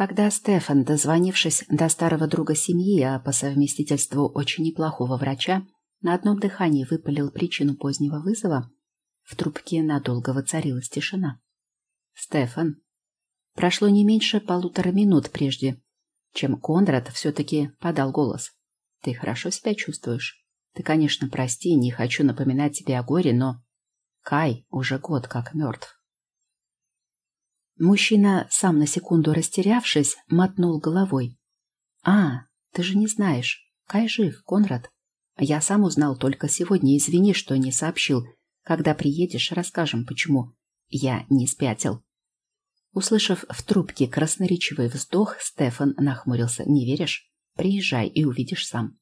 Когда Стефан, дозвонившись до старого друга семьи, а по совместительству очень неплохого врача, на одном дыхании выпалил причину позднего вызова, в трубке надолго воцарилась тишина. «Стефан». Прошло не меньше полутора минут прежде, чем Конрад все-таки подал голос. «Ты хорошо себя чувствуешь? Ты, конечно, прости, не хочу напоминать тебе о горе, но Кай уже год как мертв». Мужчина, сам на секунду растерявшись, мотнул головой. «А, ты же не знаешь. Кай жив, Конрад. Я сам узнал только сегодня. Извини, что не сообщил. Когда приедешь, расскажем, почему. Я не спятил». Услышав в трубке красноречивый вздох, Стефан нахмурился. «Не веришь? Приезжай и увидишь сам.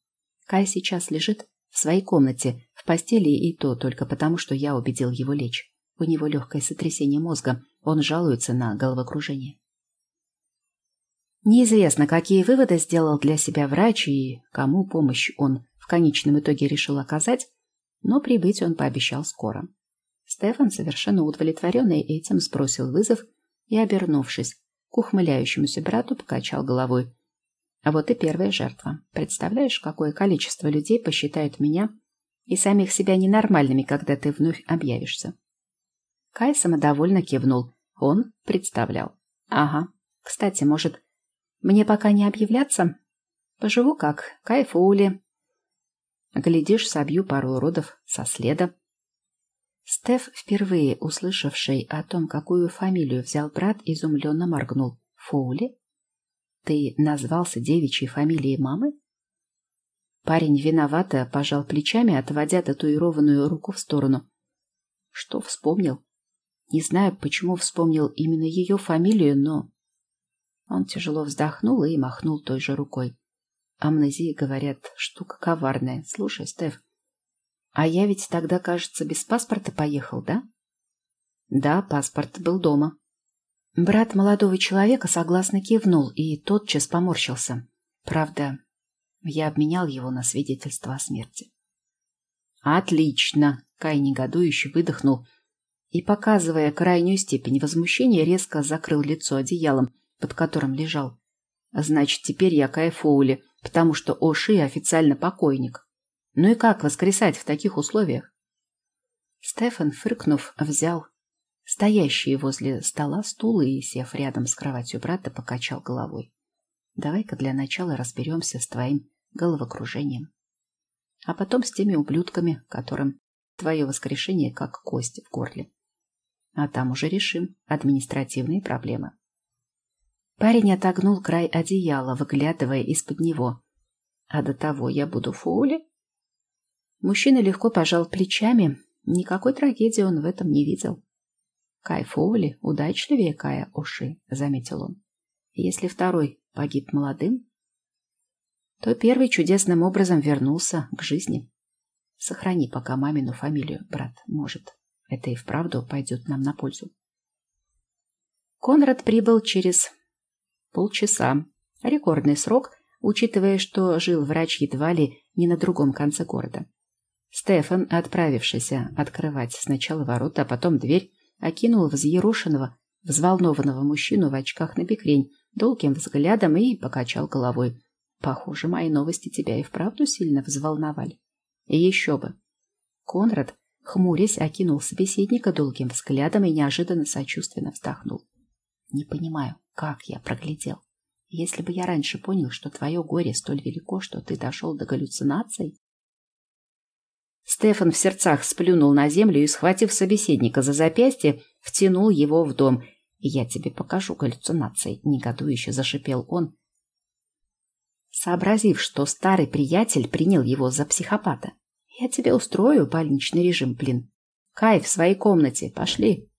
Кай сейчас лежит в своей комнате, в постели, и то только потому, что я убедил его лечь. У него легкое сотрясение мозга, он жалуется на головокружение. Неизвестно, какие выводы сделал для себя врач и кому помощь он в конечном итоге решил оказать, но прибыть он пообещал скоро. Стефан, совершенно удовлетворенный этим, сбросил вызов и, обернувшись к ухмыляющемуся брату, покачал головой. А вот и первая жертва. Представляешь, какое количество людей посчитают меня и самих себя ненормальными, когда ты вновь объявишься? Кай самодовольно кивнул. Он представлял. Ага. Кстати, может, мне пока не объявляться? Поживу как Кай Фоули. Глядишь, собью пару уродов со следа. Стеф, впервые услышавший о том, какую фамилию взял брат, изумленно моргнул. Фоули? Ты назвался девичьей фамилией мамы? Парень виновато пожал плечами, отводя татуированную руку в сторону. Что вспомнил? Не знаю, почему вспомнил именно ее фамилию, но... Он тяжело вздохнул и махнул той же рукой. Амнезия, говорят, штука коварная. Слушай, Стеф, а я ведь тогда, кажется, без паспорта поехал, да? Да, паспорт был дома. Брат молодого человека согласно кивнул и тотчас поморщился. Правда, я обменял его на свидетельство о смерти. Отлично! Кай негодующе выдохнул — и, показывая крайнюю степень возмущения, резко закрыл лицо одеялом, под которым лежал. Значит, теперь я кайфоули, потому что Оши официально покойник. Ну и как воскресать в таких условиях? Стефан, фыркнув, взял стоящие возле стола стулы и, сев рядом с кроватью брата, покачал головой. Давай-ка для начала разберемся с твоим головокружением. А потом с теми ублюдками, которым твое воскрешение как кость в горле а там уже решим административные проблемы. Парень отогнул край одеяла, выглядывая из-под него. А до того я буду фоули? Мужчина легко пожал плечами. Никакой трагедии он в этом не видел. Кай Фоули удачливее Кая Оши, заметил он. Если второй погиб молодым, то первый чудесным образом вернулся к жизни. Сохрани пока мамину фамилию, брат, может. Это и вправду пойдет нам на пользу. Конрад прибыл через полчаса. Рекордный срок, учитывая, что жил врач едва ли не на другом конце города. Стефан, отправившийся открывать сначала ворота, а потом дверь, окинул взъерошенного, взволнованного мужчину в очках на бекрень долгим взглядом и покачал головой. Похоже, мои новости тебя и вправду сильно взволновали. И еще бы. Конрад Хмурясь, окинул собеседника долгим взглядом и неожиданно сочувственно вздохнул. «Не понимаю, как я проглядел. Если бы я раньше понял, что твое горе столь велико, что ты дошел до галлюцинаций...» Стефан в сердцах сплюнул на землю и, схватив собеседника за запястье, втянул его в дом. «Я тебе покажу галлюцинации», — негодующе зашипел он, сообразив, что старый приятель принял его за психопата. Я тебе устрою больничный режим, блин. Кай в своей комнате. Пошли.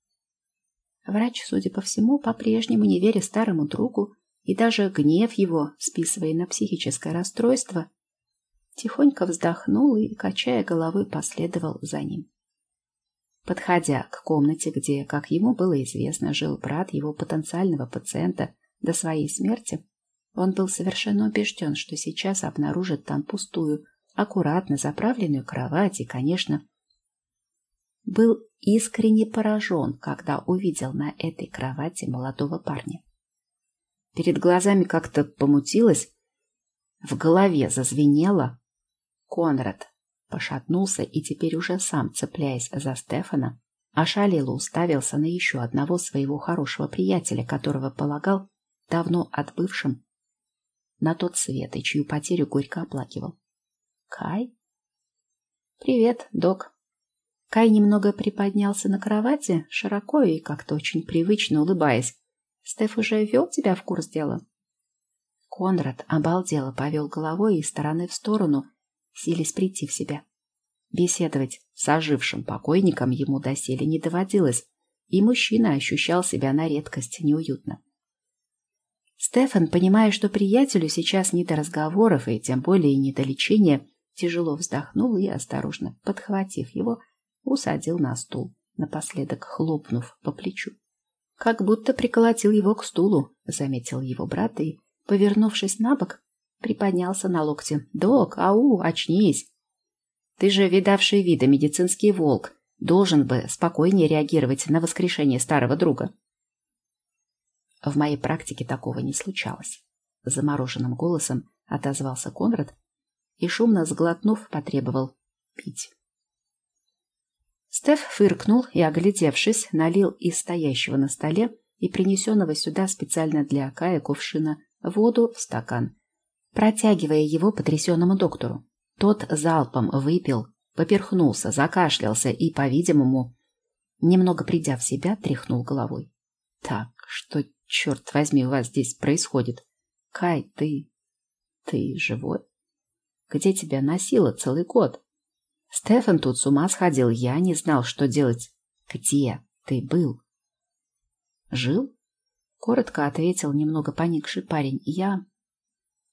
Врач, судя по всему, по-прежнему не веря старому другу и даже гнев его, списывая на психическое расстройство, тихонько вздохнул и, качая головой, последовал за ним. Подходя к комнате, где, как ему было известно, жил брат его потенциального пациента до своей смерти, он был совершенно убежден, что сейчас обнаружит там пустую, аккуратно заправленную кровать и, конечно, был искренне поражен, когда увидел на этой кровати молодого парня. Перед глазами как-то помутилось, в голове зазвенело. Конрад пошатнулся и теперь уже сам, цепляясь за Стефана, ошалело уставился на еще одного своего хорошего приятеля, которого полагал давно отбывшим на тот свет и чью потерю горько оплакивал. Кай? Привет, док. Кай немного приподнялся на кровати, широко и как-то очень привычно улыбаясь. Стеф уже ввел тебя в курс дела? Конрад обалдело повел головой из стороны в сторону, силясь прийти в себя. Беседовать с ожившим покойником ему доселе не доводилось, и мужчина ощущал себя на редкость неуютно. Стефан, понимая, что приятелю сейчас не до разговоров и тем более не до лечения, тяжело вздохнул и, осторожно подхватив его, усадил на стул, напоследок хлопнув по плечу. «Как будто приколотил его к стулу», — заметил его брат и, повернувшись на бок, приподнялся на локте. «Док, ау, очнись! Ты же видавший вида медицинский волк, должен бы спокойнее реагировать на воскрешение старого друга». В моей практике такого не случалось. Замороженным голосом отозвался Конрад и, шумно сглотнув, потребовал пить. Стеф фыркнул и, оглядевшись, налил из стоящего на столе и принесенного сюда специально для Кая кувшина воду в стакан, протягивая его потрясенному доктору. Тот залпом выпил, поперхнулся, закашлялся и, по-видимому, немного придя в себя, тряхнул головой. «Так, что, черт возьми, у вас здесь происходит? Кай, ты... ты живой? Где тебя носило целый год?» Стефан тут с ума сходил, я не знал, что делать. Где ты был? Жил? Коротко ответил немного поникший парень. Я...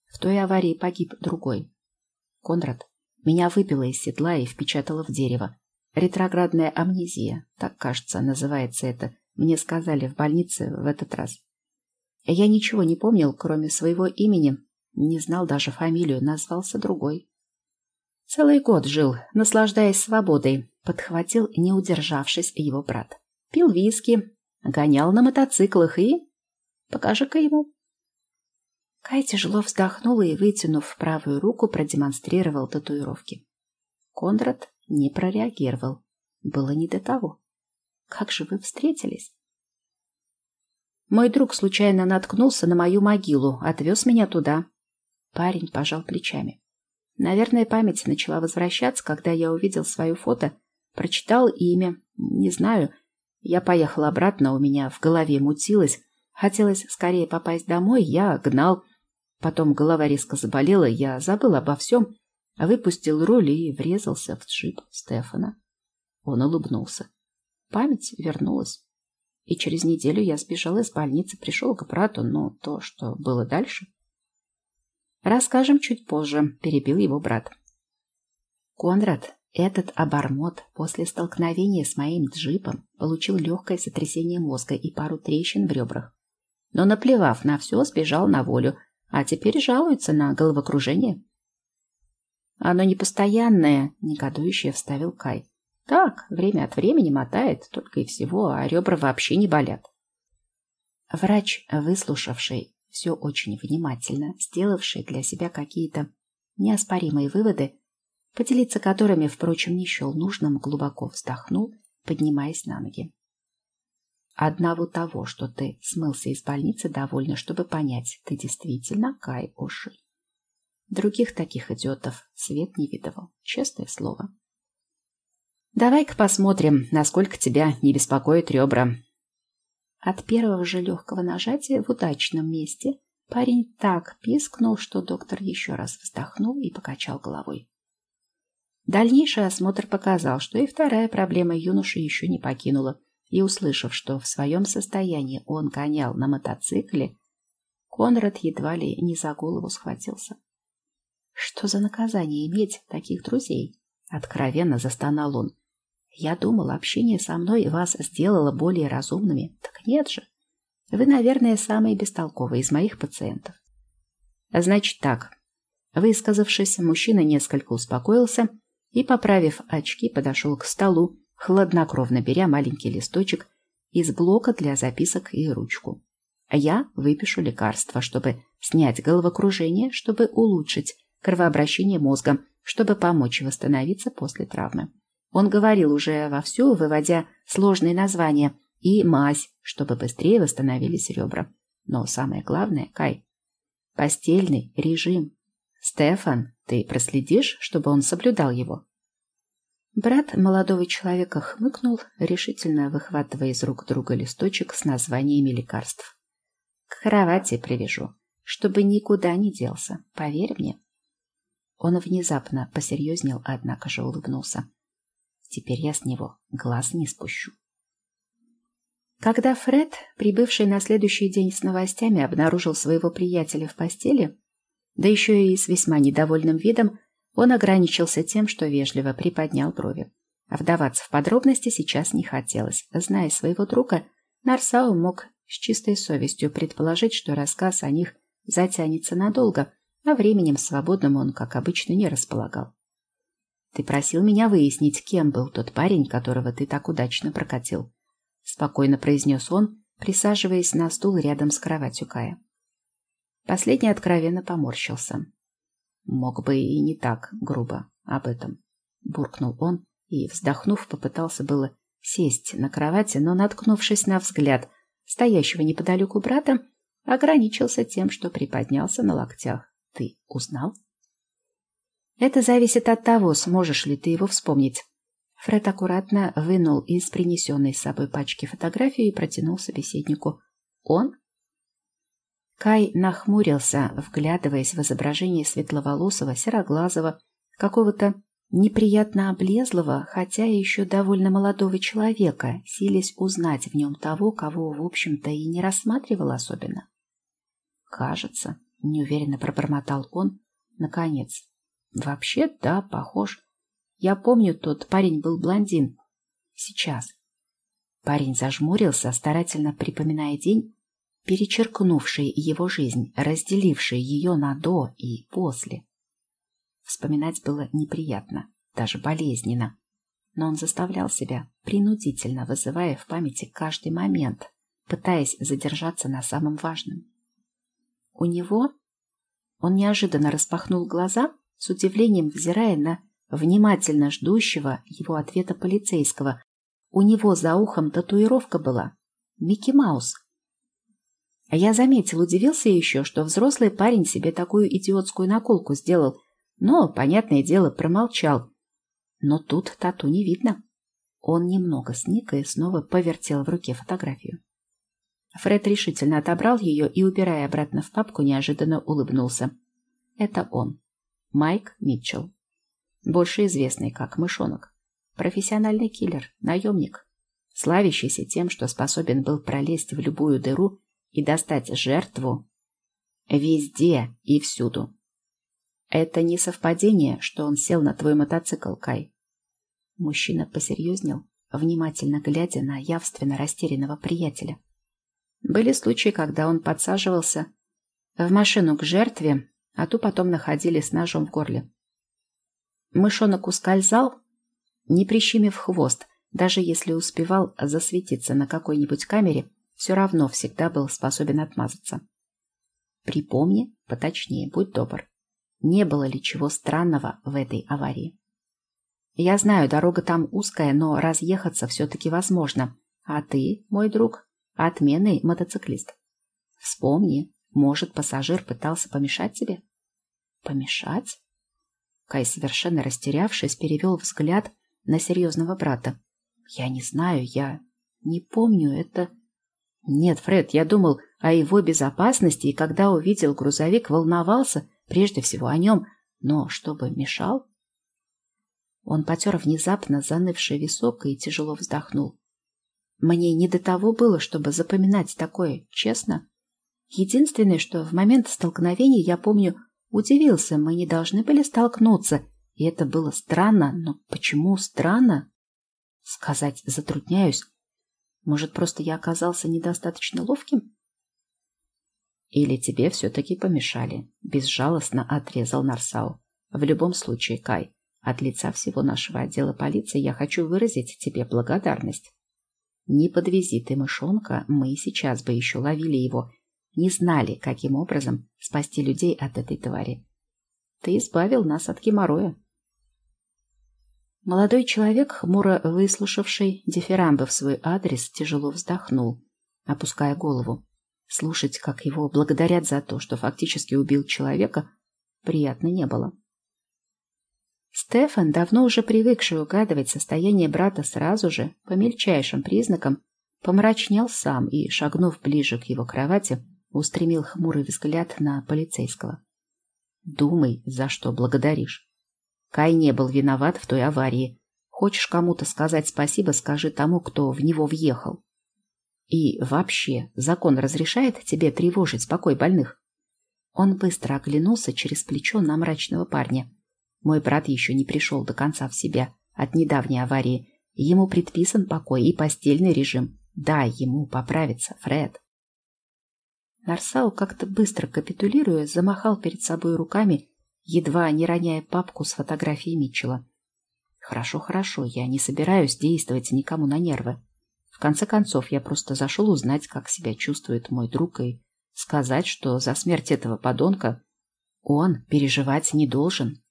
В той аварии погиб другой. Конрад. Меня выпило из седла и впечатало в дерево. Ретроградная амнезия, так, кажется, называется это. Мне сказали в больнице в этот раз. Я ничего не помнил, кроме своего имени. Не знал даже фамилию, назвался другой. Целый год жил, наслаждаясь свободой, подхватил, не удержавшись, его брат. Пил виски, гонял на мотоциклах и... Покажи-ка ему. Кай тяжело вздохнул и, вытянув правую руку, продемонстрировал татуировки. Конрад не прореагировал. Было не до того. Как же вы встретились? Мой друг случайно наткнулся на мою могилу, отвез меня туда. Парень пожал плечами. Наверное, память начала возвращаться, когда я увидел свое фото, прочитал имя, не знаю. Я поехал обратно, у меня в голове мутилось. Хотелось скорее попасть домой, я гнал. Потом голова резко заболела, я забыл обо всем, выпустил руль и врезался в джип Стефана. Он улыбнулся. Память вернулась. И через неделю я сбежал из больницы, пришел к брату, но то, что было дальше... Расскажем чуть позже, перебил его брат. Конрад, этот обормот после столкновения с моим джипом получил легкое сотрясение мозга и пару трещин в ребрах. Но, наплевав на все, сбежал на волю, а теперь жалуется на головокружение. Оно непостоянное, негодующе вставил Кай. Так, время от времени мотает, только и всего, а ребра вообще не болят. Врач, выслушавший все очень внимательно, сделавший для себя какие-то неоспоримые выводы, поделиться которыми, впрочем, не счел нужным, глубоко вздохнул, поднимаясь на ноги. Одного того, что ты смылся из больницы, довольно, чтобы понять, ты действительно Кай Оши. Других таких идиотов свет не видывал, честное слово. Давай-ка посмотрим, насколько тебя не беспокоят ребра, от первого же легкого нажатия в удачном месте парень так пискнул, что доктор еще раз вздохнул и покачал головой. Дальнейший осмотр показал, что и вторая проблема юноши еще не покинула, и, услышав, что в своем состоянии он гонял на мотоцикле, Конрад едва ли не за голову схватился. «Что за наказание иметь таких друзей?» — откровенно застонал он. Я думал, общение со мной вас сделало более разумными. Так нет же. Вы, наверное, самый бестолковый из моих пациентов. Значит так. Высказавшись, мужчина несколько успокоился и, поправив очки, подошел к столу, хладнокровно беря маленький листочек из блока для записок и ручку. Я выпишу лекарства, чтобы снять головокружение, чтобы улучшить кровообращение мозга, чтобы помочь восстановиться после травмы. Он говорил уже вовсю, выводя сложные названия, и мазь, чтобы быстрее восстановились ребра. Но самое главное, Кай, постельный режим. Стефан, ты проследишь, чтобы он соблюдал его? Брат молодого человека хмыкнул, решительно выхватывая из рук друга листочек с названиями лекарств. К кровати привяжу, чтобы никуда не делся, поверь мне. Он внезапно посерьезнел, однако же улыбнулся. Теперь я с него глаз не спущу. Когда Фред, прибывший на следующий день с новостями, обнаружил своего приятеля в постели, да еще и с весьма недовольным видом, он ограничился тем, что вежливо приподнял брови. А вдаваться в подробности сейчас не хотелось. Зная своего друга, Нарсау мог с чистой совестью предположить, что рассказ о них затянется надолго, а временем свободным он, как обычно, не располагал. «Ты просил меня выяснить, кем был тот парень, которого ты так удачно прокатил», — спокойно произнес он, присаживаясь на стул рядом с кроватью Кая. Последний откровенно поморщился. Мог бы и не так грубо об этом. Буркнул он и, вздохнув, попытался было сесть на кровати, но, наткнувшись на взгляд стоящего неподалеку брата, ограничился тем, что приподнялся на локтях. «Ты узнал?» «Это зависит от того, сможешь ли ты его вспомнить». Фред аккуратно вынул из принесенной с собой пачки фотографию и протянул собеседнику. «Он?» Кай нахмурился, вглядываясь в изображение светловолосого, сероглазого, какого-то неприятно облезлого, хотя еще довольно молодого человека, силясь узнать в нем того, кого, в общем-то, и не рассматривал особенно. «Кажется», — неуверенно пробормотал он, наконец. «Вообще, да, похож. Я помню, тот парень был блондин. Сейчас». Парень зажмурился, старательно припоминая день, перечеркнувший его жизнь, разделивший ее на «до» и «после». Вспоминать было неприятно, даже болезненно, но он заставлял себя, принудительно вызывая в памяти каждый момент, пытаясь задержаться на самом важном. У него... Он неожиданно распахнул глаза, с удивлением взирая на внимательно ждущего его ответа полицейского. У него за ухом татуировка была. Микки Маус — а я заметил, удивился еще, что взрослый парень себе такую идиотскую наколку сделал, но, понятное дело, промолчал. Но тут тату не видно. Он немного сник и снова повертел в руке фотографию. Фред решительно отобрал ее и, убирая обратно в папку, неожиданно улыбнулся. Это он. Майк Митчелл. Больше известный как Мышонок. Профессиональный киллер, наемник. Славящийся тем, что способен был пролезть в любую дыру и достать жертву везде и всюду. Это не совпадение, что он сел на твой мотоцикл, Кай. Мужчина посерьезнел, внимательно глядя на явственно растерянного приятеля. Были случаи, когда он подсаживался в машину к жертве, а ту потом находили с ножом в горле. Мышонок ускользал, не прищемив хвост, даже если успевал засветиться на какой-нибудь камере все равно всегда был способен отмазаться. Припомни, поточнее, будь добр, не было ли чего странного в этой аварии. Я знаю, дорога там узкая, но разъехаться все-таки возможно. А ты, мой друг, отменный мотоциклист. Вспомни, может, пассажир пытался помешать тебе? Помешать? Кай, совершенно растерявшись, перевел взгляд на серьезного брата. Я не знаю, я не помню, это... Нет, Фред, я думал о его безопасности, и когда увидел грузовик, волновался прежде всего о нем, но чтобы мешал... Он потер внезапно занывший висок и тяжело вздохнул. Мне не до того было, чтобы запоминать такое, честно. Единственное, что в момент столкновения, я помню, удивился, мы не должны были столкнуться, и это было странно, но почему странно? Сказать затрудняюсь, может, просто я оказался недостаточно ловким? Или тебе все-таки помешали? Безжалостно отрезал Нарсау. В любом случае, Кай, от лица всего нашего отдела полиции я хочу выразить тебе благодарность. Не подвези ты мышонка, мы сейчас бы еще ловили его не знали, каким образом спасти людей от этой твари. Ты избавил нас от геморроя. Молодой человек, хмуро выслушавший дифирамбы в свой адрес, тяжело вздохнул, опуская голову. Слушать, как его благодарят за то, что фактически убил человека, приятно не было. Стефан, давно уже привыкший угадывать состояние брата сразу же, по мельчайшим признакам, помрачнел сам и, шагнув ближе к его кровати, устремил хмурый взгляд на полицейского. «Думай, за что благодаришь. Кай не был виноват в той аварии. Хочешь кому-то сказать спасибо, скажи тому, кто в него въехал. И вообще, закон разрешает тебе тревожить покой больных?» Он быстро оглянулся через плечо на мрачного парня – мой брат еще не пришел до конца в себя от недавней аварии. Ему предписан покой и постельный режим. Дай ему поправиться, Фред. Нарсау, как-то быстро капитулируя, замахал перед собой руками, едва не роняя папку с фотографией Митчелла. «Хорошо, хорошо, я не собираюсь действовать никому на нервы. В конце концов, я просто зашел узнать, как себя чувствует мой друг, и сказать, что за смерть этого подонка он переживать не должен».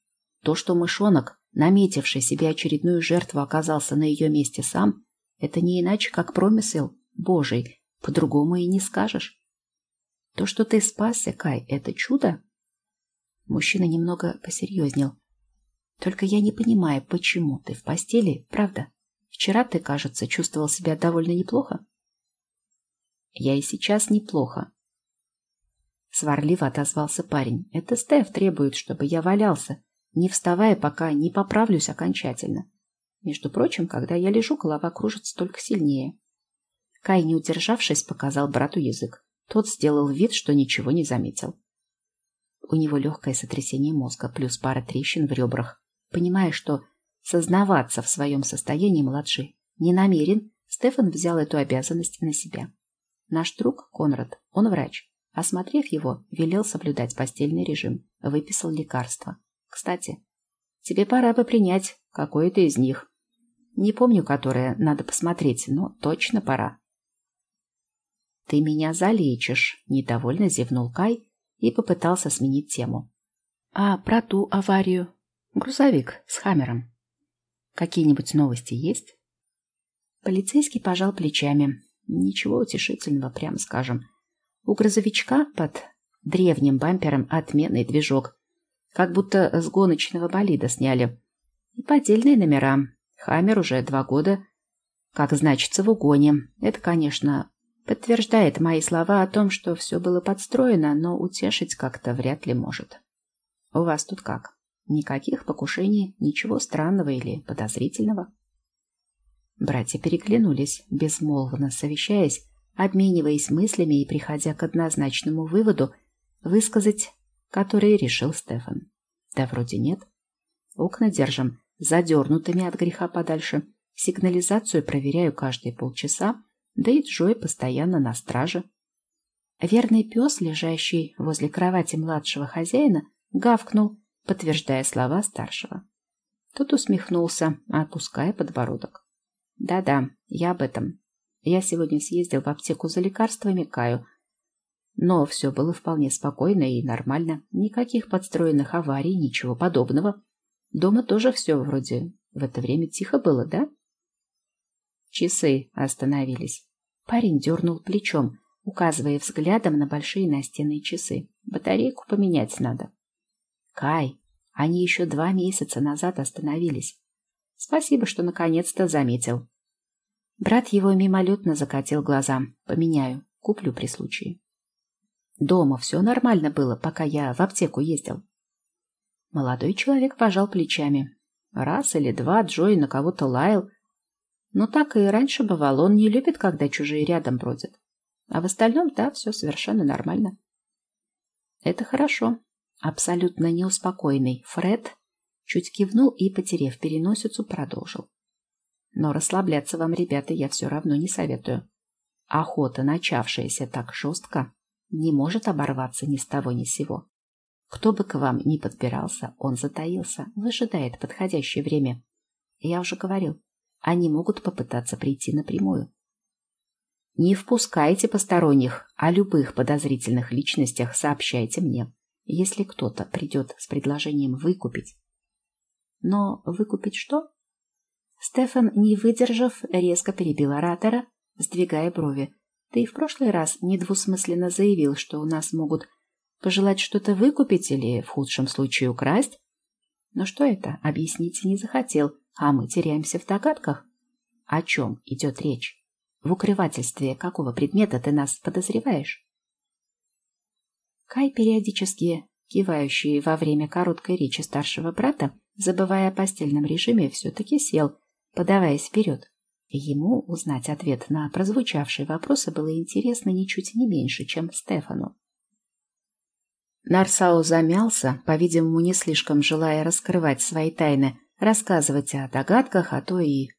То, что мышонок, наметивший себе очередную жертву, оказался на ее месте сам, это не иначе, как промысел Божий, по-другому и не скажешь. То, что ты спасся, Кай, это чудо? Мужчина немного посерьезнел. Только я не понимаю, почему ты в постели, правда? Вчера ты, кажется, чувствовал себя довольно неплохо. Я и сейчас неплохо. Сварливо отозвался парень. Это Стеф требует, чтобы я валялся, не вставая, пока не поправлюсь окончательно. Между прочим, когда я лежу, голова кружится только сильнее. Кай, не удержавшись, показал брату язык. Тот сделал вид, что ничего не заметил. У него легкое сотрясение мозга, плюс пара трещин в ребрах. Понимая, что сознаваться в своем состоянии младший не намерен, Стефан взял эту обязанность на себя. Наш друг Конрад, он врач. Осмотрев его, велел соблюдать постельный режим, выписал лекарства. Кстати, тебе пора бы принять какое-то из них. Не помню, которое, надо посмотреть, но точно пора. Ты меня залечишь, недовольно зевнул Кай и попытался сменить тему. А про ту аварию? Грузовик с хаммером. Какие-нибудь новости есть? Полицейский пожал плечами. Ничего утешительного, прямо скажем. У грузовичка под древним бампером отменный движок. Как будто с гоночного болида сняли. И поддельные номера. Хаммер уже два года, как значится, в угоне. Это, конечно, подтверждает мои слова о том, что все было подстроено, но утешить как-то вряд ли может. У вас тут как? Никаких покушений, ничего странного или подозрительного? Братья переглянулись, безмолвно совещаясь, обмениваясь мыслями и приходя к однозначному выводу высказать который решил Стефан. Да вроде нет. Окна держим задернутыми от греха подальше. Сигнализацию проверяю каждые полчаса, да и Джой постоянно на страже. Верный пес, лежащий возле кровати младшего хозяина, гавкнул, подтверждая слова старшего. Тот усмехнулся, опуская подбородок. «Да-да, я об этом. Я сегодня съездил в аптеку за лекарствами Каю, но все было вполне спокойно и нормально. Никаких подстроенных аварий, ничего подобного. Дома тоже все вроде в это время тихо было, да? Часы остановились. Парень дернул плечом, указывая взглядом на большие настенные часы. Батарейку поменять надо. Кай, они еще два месяца назад остановились. Спасибо, что наконец-то заметил. Брат его мимолетно закатил глаза. Поменяю, куплю при случае. Дома все нормально было, пока я в аптеку ездил. Молодой человек пожал плечами. Раз или два Джой на кого-то лаял. Но так и раньше бывало, он не любит, когда чужие рядом бродят. А в остальном, да, все совершенно нормально. Это хорошо. Абсолютно неуспокойный Фред чуть кивнул и, потерев переносицу, продолжил. Но расслабляться вам, ребята, я все равно не советую. Охота, начавшаяся так жестко, не может оборваться ни с того ни с сего. Кто бы к вам ни подбирался, он затаился, выжидает подходящее время. Я уже говорил, они могут попытаться прийти напрямую. Не впускайте посторонних, а любых подозрительных личностях сообщайте мне, если кто-то придет с предложением выкупить. Но выкупить что? Стефан, не выдержав, резко перебил оратора, сдвигая брови. Ты в прошлый раз недвусмысленно заявил, что у нас могут пожелать что-то выкупить или, в худшем случае, украсть. Но что это, объяснить не захотел, а мы теряемся в догадках. О чем идет речь? В укрывательстве какого предмета ты нас подозреваешь? Кай, периодически кивающий во время короткой речи старшего брата, забывая о постельном режиме, все-таки сел, подаваясь вперед. Ему узнать ответ на прозвучавшие вопросы было интересно ничуть не меньше, чем Стефану. Нарсау замялся, по-видимому, не слишком желая раскрывать свои тайны, рассказывать о догадках, а то и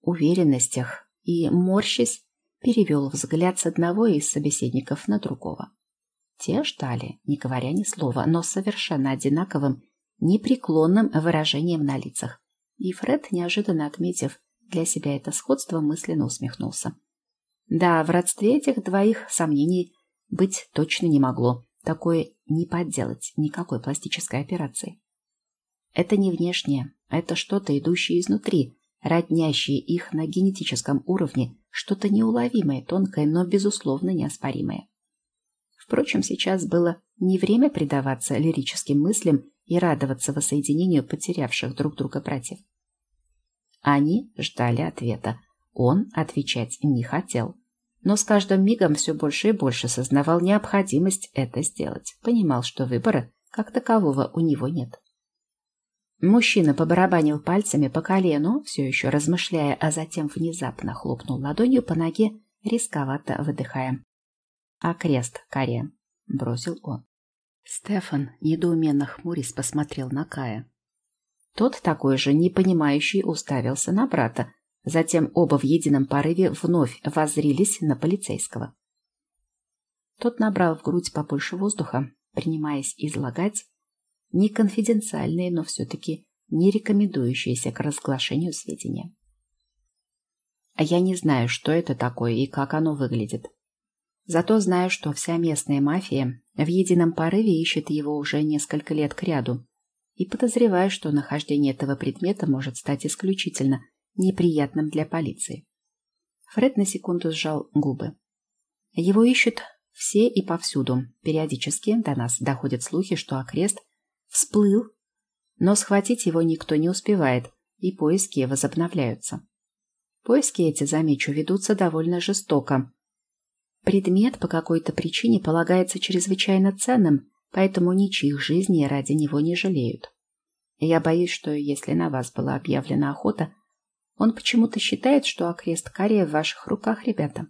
уверенностях, и, морщись, перевел взгляд с одного из собеседников на другого. Те ждали, не говоря ни слова, но совершенно одинаковым, непреклонным выражением на лицах. И Фред, неожиданно отметив для себя это сходство, мысленно усмехнулся. Да, в родстве этих двоих сомнений быть точно не могло. Такое не подделать никакой пластической операции. Это не внешнее, это что-то, идущее изнутри, роднящее их на генетическом уровне, что-то неуловимое, тонкое, но, безусловно, неоспоримое. Впрочем, сейчас было не время предаваться лирическим мыслям и радоваться воссоединению потерявших друг друга братьев. Они ждали ответа. Он отвечать не хотел. Но с каждым мигом все больше и больше сознавал необходимость это сделать. Понимал, что выбора как такового у него нет. Мужчина побарабанил пальцами по колену, все еще размышляя, а затем внезапно хлопнул ладонью по ноге, рисковато выдыхая. «А крест, Каре!» — бросил он. Стефан, недоуменно хмурясь, посмотрел на Кая. Тот, такой же непонимающий, уставился на брата. Затем оба в едином порыве вновь воззрились на полицейского. Тот набрал в грудь побольше воздуха, принимаясь излагать неконфиденциальные, но все-таки не рекомендующиеся к разглашению сведения. А я не знаю, что это такое и как оно выглядит. Зато знаю, что вся местная мафия в едином порыве ищет его уже несколько лет кряду, и подозреваю, что нахождение этого предмета может стать исключительно неприятным для полиции. Фред на секунду сжал губы. Его ищут все и повсюду. Периодически до нас доходят слухи, что окрест Всплыл, но схватить его никто не успевает, и поиски возобновляются. Поиски эти, замечу, ведутся довольно жестоко. Предмет по какой-то причине полагается чрезвычайно ценным, поэтому ничьих жизней ради него не жалеют. Я боюсь, что если на вас была объявлена охота, он почему-то считает, что окрест Кария в ваших руках, ребята.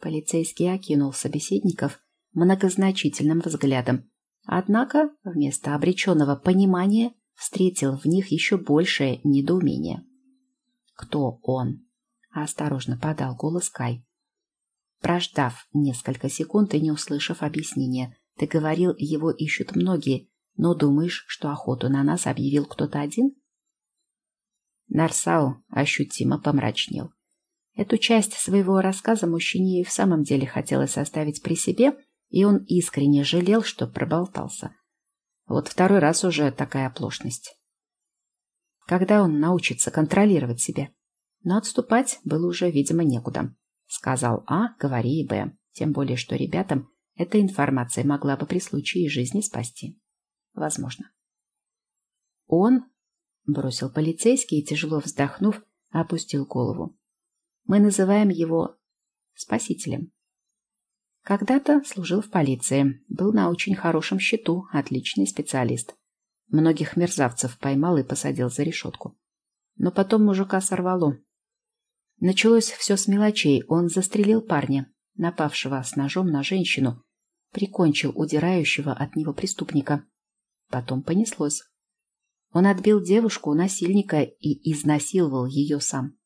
Полицейский окинул собеседников многозначительным взглядом, Однако вместо обреченного понимания встретил в них еще большее недоумение. «Кто он?» — осторожно подал голос Кай. Прождав несколько секунд и не услышав объяснения, ты говорил, его ищут многие, но думаешь, что охоту на нас объявил кто-то один? Нарсау ощутимо помрачнел. Эту часть своего рассказа мужчине и в самом деле хотелось оставить при себе — и он искренне жалел, что проболтался. Вот второй раз уже такая оплошность. Когда он научится контролировать себя? Но отступать было уже, видимо, некуда. Сказал А, говори и Б. Тем более, что ребятам эта информация могла бы при случае жизни спасти. Возможно. Он, бросил полицейский и, тяжело вздохнув, опустил голову. Мы называем его спасителем. Когда-то служил в полиции, был на очень хорошем счету, отличный специалист. Многих мерзавцев поймал и посадил за решетку. Но потом мужика сорвало. Началось все с мелочей. Он застрелил парня, напавшего с ножом на женщину, прикончил удирающего от него преступника. Потом понеслось. Он отбил девушку у насильника и изнасиловал ее сам.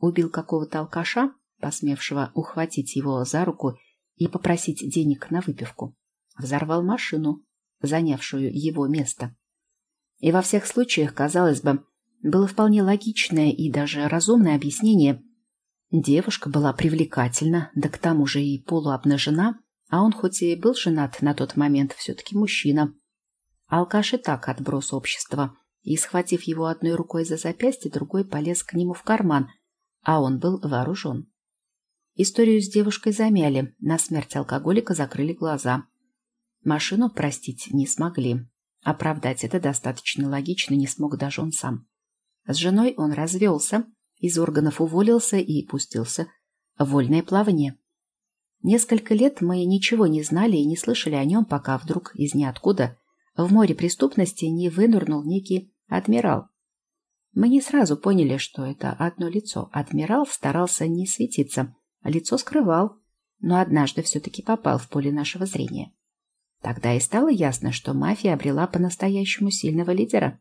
Убил какого-то алкаша, посмевшего ухватить его за руку и попросить денег на выпивку. Взорвал машину, занявшую его место. И во всех случаях, казалось бы, было вполне логичное и даже разумное объяснение. Девушка была привлекательна, да к тому же и полуобнажена, а он хоть и был женат на тот момент, все-таки мужчина. Алкаш и так отброс общества, и, схватив его одной рукой за запястье, другой полез к нему в карман, а он был вооружен. Историю с девушкой замяли, на смерть алкоголика закрыли глаза. Машину простить не смогли. Оправдать это достаточно логично не смог даже он сам. С женой он развелся, из органов уволился и пустился в вольное плавание. Несколько лет мы ничего не знали и не слышали о нем, пока вдруг из ниоткуда в море преступности не вынырнул некий адмирал. Мы не сразу поняли, что это одно лицо. Адмирал старался не светиться, лицо скрывал, но однажды все-таки попал в поле нашего зрения. Тогда и стало ясно, что мафия обрела по-настоящему сильного лидера.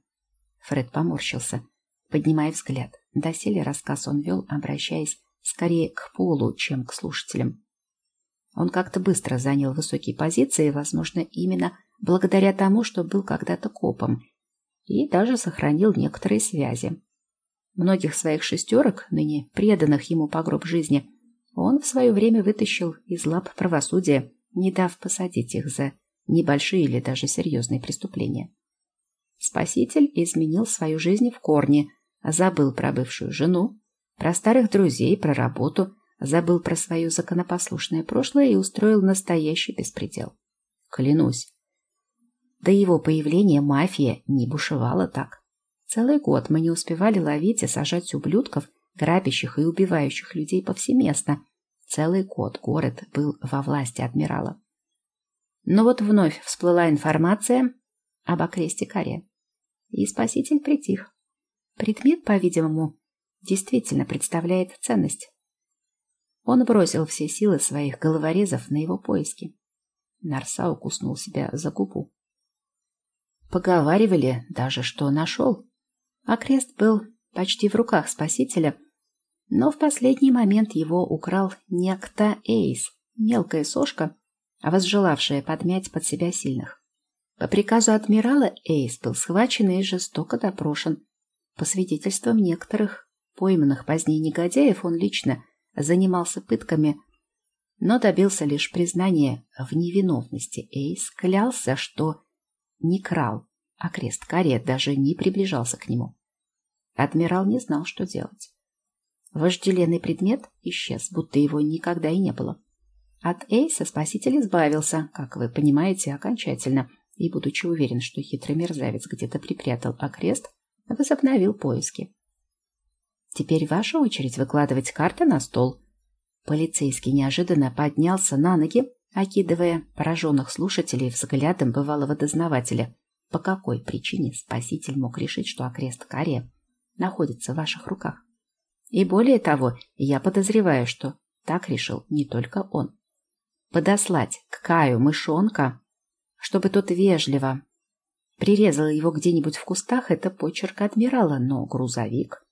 Фред поморщился, поднимая взгляд. Доселе рассказ он вел, обращаясь скорее к полу, чем к слушателям. Он как-то быстро занял высокие позиции, возможно, именно благодаря тому, что был когда-то копом, и даже сохранил некоторые связи. Многих своих шестерок, ныне преданных ему по гроб жизни, он в свое время вытащил из лап правосудия, не дав посадить их за небольшие или даже серьезные преступления. Спаситель изменил свою жизнь в корне, забыл про бывшую жену, про старых друзей, про работу, забыл про свое законопослушное прошлое и устроил настоящий беспредел. Клянусь, до его появления мафия не бушевала так. Целый год мы не успевали ловить и сажать ублюдков, грабящих и убивающих людей повсеместно. Целый год город был во власти адмирала. Но вот вновь всплыла информация об окресте коре. И спаситель притих. Предмет, по-видимому, действительно представляет ценность. Он бросил все силы своих головорезов на его поиски. Нарса укуснул себя за губу. Поговаривали даже, что нашел. А крест был почти в руках спасителя, но в последний момент его украл некто Эйс, мелкая сошка, возжелавшая подмять под себя сильных. По приказу адмирала Эйс был схвачен и жестоко допрошен. По свидетельствам некоторых пойманных позднее негодяев, он лично занимался пытками, но добился лишь признания в невиновности. Эйс клялся, что не крал, а крест карет даже не приближался к нему. Адмирал не знал, что делать. Вожделенный предмет исчез, будто его никогда и не было. От Эйса спаситель избавился, как вы понимаете, окончательно, и, будучи уверен, что хитрый мерзавец где-то припрятал окрест, возобновил поиски. Теперь ваша очередь выкладывать карты на стол. Полицейский неожиданно поднялся на ноги окидывая пораженных слушателей взглядом бывалого дознавателя. По какой причине спаситель мог решить, что окрест Кария находится в ваших руках? И более того, я подозреваю, что так решил не только он. Подослать к Каю мышонка, чтобы тот вежливо прирезал его где-нибудь в кустах, это почерк адмирала, но грузовик...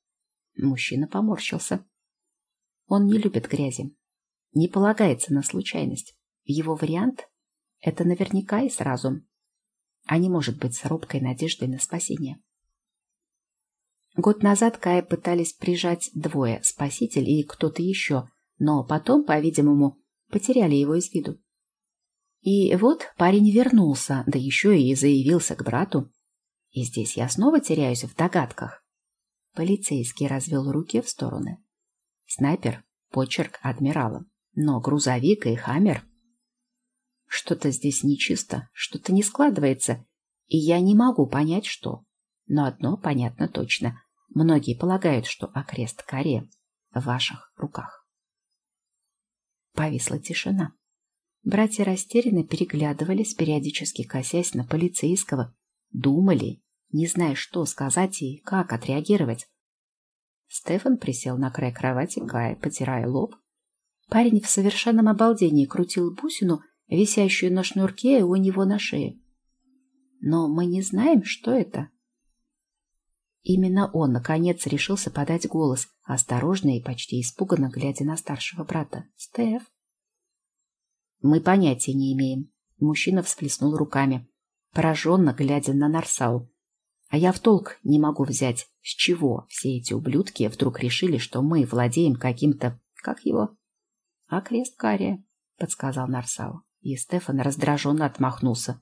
Мужчина поморщился. Он не любит грязи, не полагается на случайность. Его вариант — это наверняка и сразу, а не может быть с робкой надеждой на спасение. Год назад Кая пытались прижать двое — спаситель и кто-то еще, но потом, по-видимому, потеряли его из виду. И вот парень вернулся, да еще и заявился к брату. И здесь я снова теряюсь в догадках. Полицейский развел руки в стороны. Снайпер — почерк адмирала, но грузовик и хаммер что-то здесь нечисто, что-то не складывается, и я не могу понять, что. Но одно понятно точно. Многие полагают, что окрест коре в ваших руках. Повисла тишина. Братья растерянно переглядывались, периодически косясь на полицейского, думали, не зная, что сказать и как отреагировать. Стефан присел на край кровати, Кая, потирая лоб. Парень в совершенном обалдении крутил бусину висящую на шнурке у него на шее. Но мы не знаем, что это. Именно он, наконец, решился подать голос, осторожно и почти испуганно глядя на старшего брата. «Стеф?» «Мы понятия не имеем». Мужчина всплеснул руками, пораженно глядя на Нарсау. «А я в толк не могу взять, с чего все эти ублюдки вдруг решили, что мы владеем каким-то как его? А кария, подсказал Нарсау. И Стефан раздраженно отмахнулся.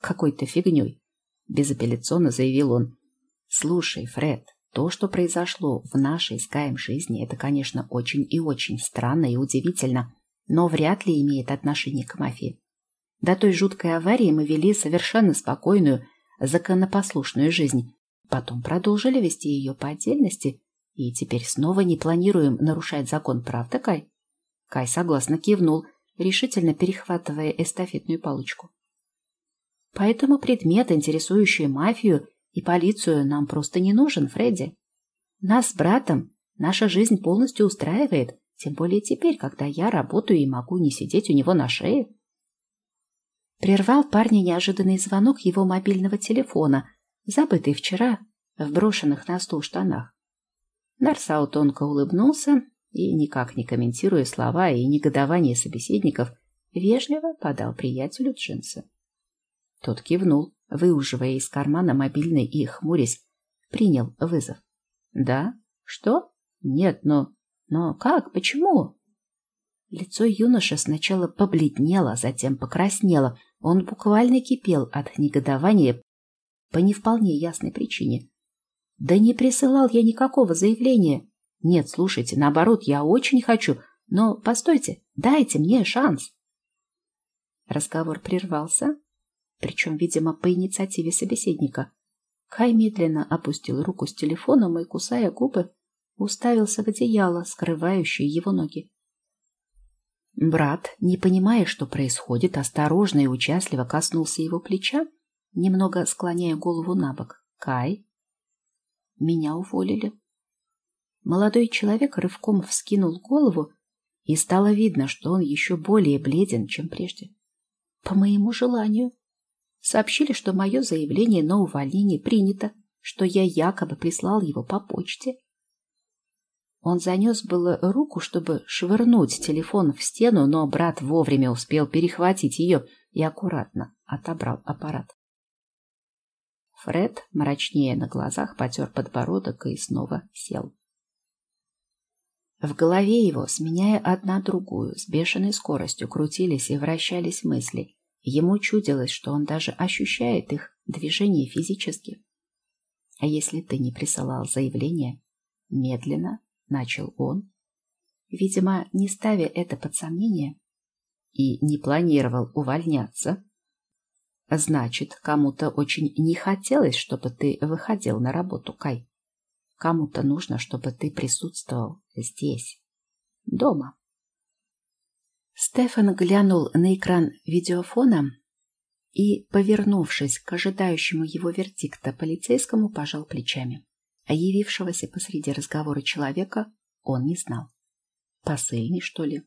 Какой-то фигней. Безапелляционно заявил он. Слушай, Фред, то, что произошло в нашей с Каем жизни, это, конечно, очень и очень странно и удивительно, но вряд ли имеет отношение к мафии. До той жуткой аварии мы вели совершенно спокойную, законопослушную жизнь. Потом продолжили вести ее по отдельности, и теперь снова не планируем нарушать закон, правда, Кай? Кай согласно кивнул, решительно перехватывая эстафетную палочку. Поэтому предмет, интересующий мафию и полицию, нам просто не нужен, Фредди. Нас с братом наша жизнь полностью устраивает, тем более теперь, когда я работаю и могу не сидеть у него на шее. Прервал парня неожиданный звонок его мобильного телефона, забытый вчера в брошенных на стул штанах. Нарсау тонко улыбнулся и, никак не комментируя слова и негодование собеседников, вежливо подал приятелю джинсы. Тот кивнул, выуживая из кармана мобильный и, хмурясь, принял вызов. «Да? Что? Нет, но... Но как? Почему?» Лицо юноши сначала побледнело, затем покраснело. Он буквально кипел от негодования по не вполне ясной причине. «Да не присылал я никакого заявления. Нет, слушайте, наоборот, я очень хочу. Но постойте, дайте мне шанс». Разговор прервался, причем, видимо, по инициативе собеседника. Кай медленно опустил руку с телефоном и, кусая губы, уставился в одеяло, скрывающее его ноги. Брат, не понимая, что происходит, осторожно и участливо коснулся его плеча, немного склоняя голову на бок. «Кай?» «Меня уволили». Молодой человек рывком вскинул голову, и стало видно, что он еще более бледен, чем прежде. «По моему желанию», Сообщили, что мое заявление на увольнение принято, что я якобы прислал его по почте. Он занес было руку, чтобы швырнуть телефон в стену, но брат вовремя успел перехватить ее и аккуратно отобрал аппарат. Фред, мрачнее на глазах, потер подбородок и снова сел. В голове его, сменяя одна другую, с бешеной скоростью крутились и вращались мысли. Ему чудилось, что он даже ощущает их движение физически. А если ты не присылал заявление? Медленно начал он, видимо, не ставя это под сомнение, и не планировал увольняться. Значит, кому-то очень не хотелось, чтобы ты выходил на работу, Кай. Кому-то нужно, чтобы ты присутствовал здесь, дома. Стефан глянул на экран видеофона и, повернувшись к ожидающему его вердикта полицейскому, пожал плечами. А явившегося посреди разговора человека он не знал. Посыльный, что ли?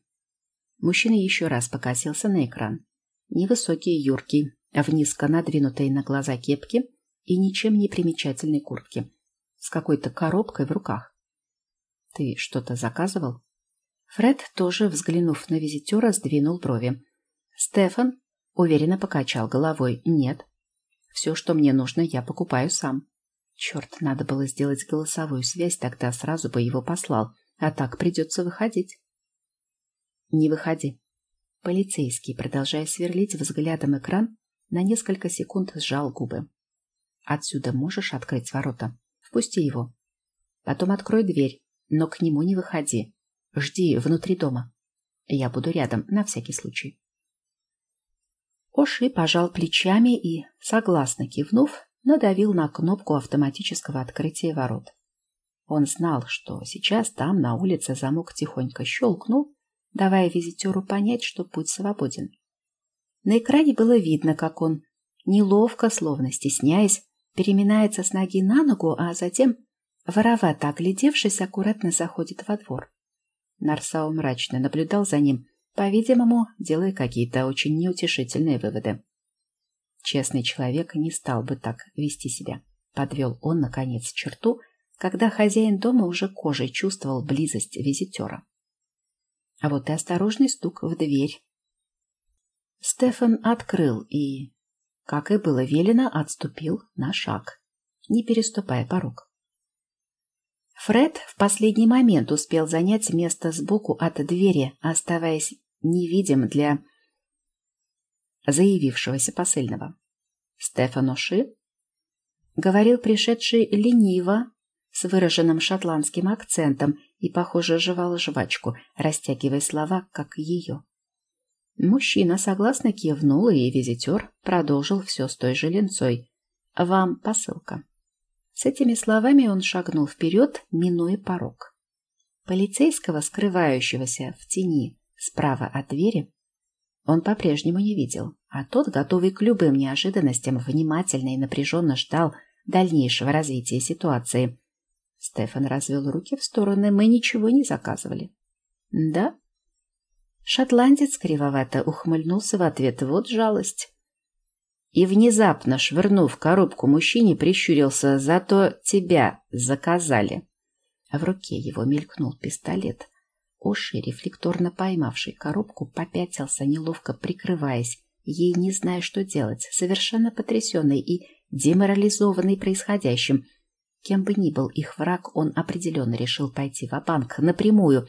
Мужчина еще раз покосился на экран. Невысокий, юркий, в низко надвинутой на глаза кепке и ничем не примечательной куртке, с какой-то коробкой в руках. «Ты что-то заказывал?» Фред, тоже взглянув на визитера, сдвинул брови. Стефан уверенно покачал головой. «Нет. Все, что мне нужно, я покупаю сам». Черт, надо было сделать голосовую связь, тогда сразу бы его послал. А так придется выходить. «Не выходи». Полицейский, продолжая сверлить взглядом экран, на несколько секунд сжал губы. «Отсюда можешь открыть ворота? Впусти его. Потом открой дверь, но к нему не выходи. Жди внутри дома. Я буду рядом, на всякий случай. Оши пожал плечами и, согласно кивнув, надавил на кнопку автоматического открытия ворот. Он знал, что сейчас там, на улице, замок тихонько щелкнул, давая визитеру понять, что путь свободен. На экране было видно, как он, неловко, словно стесняясь, переминается с ноги на ногу, а затем, воровато оглядевшись, аккуратно заходит во двор. Нарсау мрачно наблюдал за ним, по-видимому, делая какие-то очень неутешительные выводы. Честный человек не стал бы так вести себя. Подвел он, наконец, черту, когда хозяин дома уже кожей чувствовал близость визитера. А вот и осторожный стук в дверь. Стефан открыл и, как и было велено, отступил на шаг, не переступая порог. Фред в последний момент успел занять место сбоку от двери, оставаясь невидим для заявившегося посыльного. Стефан Оши говорил пришедший лениво, с выраженным шотландским акцентом и, похоже, жевал жвачку, растягивая слова, как ее. Мужчина согласно кивнул, и визитер продолжил все с той же ленцой. «Вам посылка». С этими словами он шагнул вперед, минуя порог. Полицейского, скрывающегося в тени справа от двери, он по-прежнему не видел, а тот, готовый к любым неожиданностям, внимательно и напряженно ждал дальнейшего развития ситуации. Стефан развел руки в стороны. Мы ничего не заказывали. Да? Шотландец кривовато ухмыльнулся в ответ. Вот жалость. И внезапно, швырнув коробку мужчине, прищурился. Зато тебя заказали. В руке его мелькнул пистолет. Оши, рефлекторно поймавший коробку, попятился, неловко прикрываясь, ей не зная, что делать, совершенно потрясенный и деморализованный происходящим. Кем бы ни был их враг, он определенно решил пойти в банк напрямую.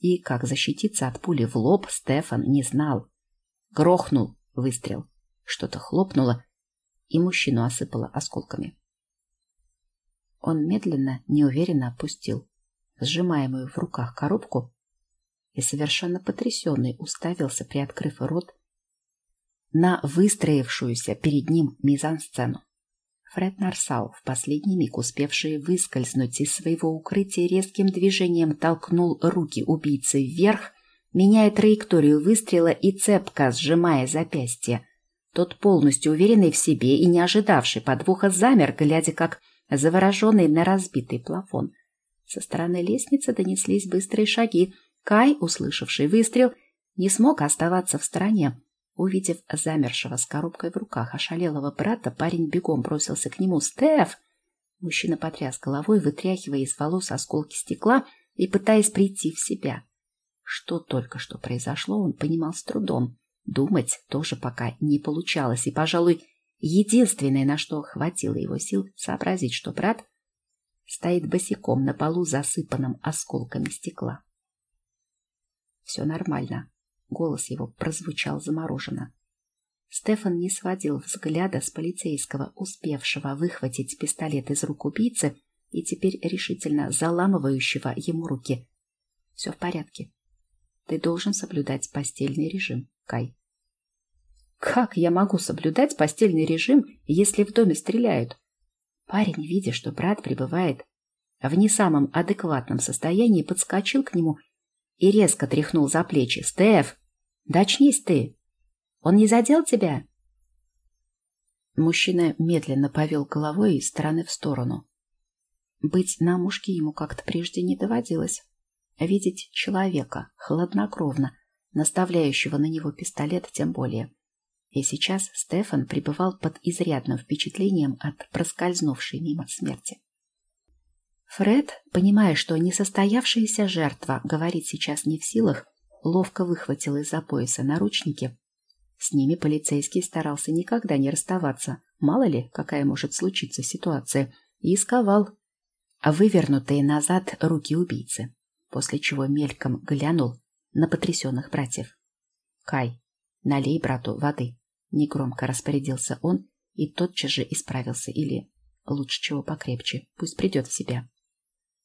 И как защититься от пули в лоб, Стефан не знал. Грохнул выстрел. Что-то хлопнуло, и мужчину осыпало осколками. Он медленно, неуверенно опустил сжимаемую в руках коробку и совершенно потрясенный уставился, приоткрыв рот, на выстроившуюся перед ним мизансцену. Фред Нарсау, в последний миг успевший выскользнуть из своего укрытия, резким движением толкнул руки убийцы вверх, меняя траекторию выстрела и цепко сжимая запястье. Тот, полностью уверенный в себе и не ожидавший подвоха, замер, глядя как завороженный на разбитый плафон. Со стороны лестницы донеслись быстрые шаги. Кай, услышавший выстрел, не смог оставаться в стороне. Увидев замершего с коробкой в руках ошалелого брата, парень бегом бросился к нему. «Стеф!» Мужчина потряс головой, вытряхивая из волос осколки стекла и пытаясь прийти в себя. Что только что произошло, он понимал с трудом. Думать тоже пока не получалось, и, пожалуй, единственное, на что хватило его сил, сообразить, что брат стоит босиком на полу, засыпанном осколками стекла. Все нормально. Голос его прозвучал замороженно. Стефан не сводил взгляда с полицейского, успевшего выхватить пистолет из рук убийцы и теперь решительно заламывающего ему руки. «Все в порядке. Ты должен соблюдать постельный режим, Кай». «Как я могу соблюдать постельный режим, если в доме стреляют?» Парень, видя, что брат пребывает в не самом адекватном состоянии, подскочил к нему и резко тряхнул за плечи. «Стеф, да ты! Он не задел тебя?» Мужчина медленно повел головой из стороны в сторону. Быть на мушке ему как-то прежде не доводилось. Видеть человека, хладнокровно, наставляющего на него пистолет, тем более. И сейчас Стефан пребывал под изрядным впечатлением от проскользнувшей мимо смерти. Фред, понимая, что несостоявшаяся жертва говорит сейчас не в силах, ловко выхватил из-за пояса наручники. С ними полицейский старался никогда не расставаться, мало ли, какая может случиться ситуация, и сковал вывернутые назад руки убийцы, после чего мельком глянул на потрясенных братьев. «Кай, налей брату воды», — негромко распорядился он и тотчас же исправился, или лучше чего покрепче, пусть придет в себя.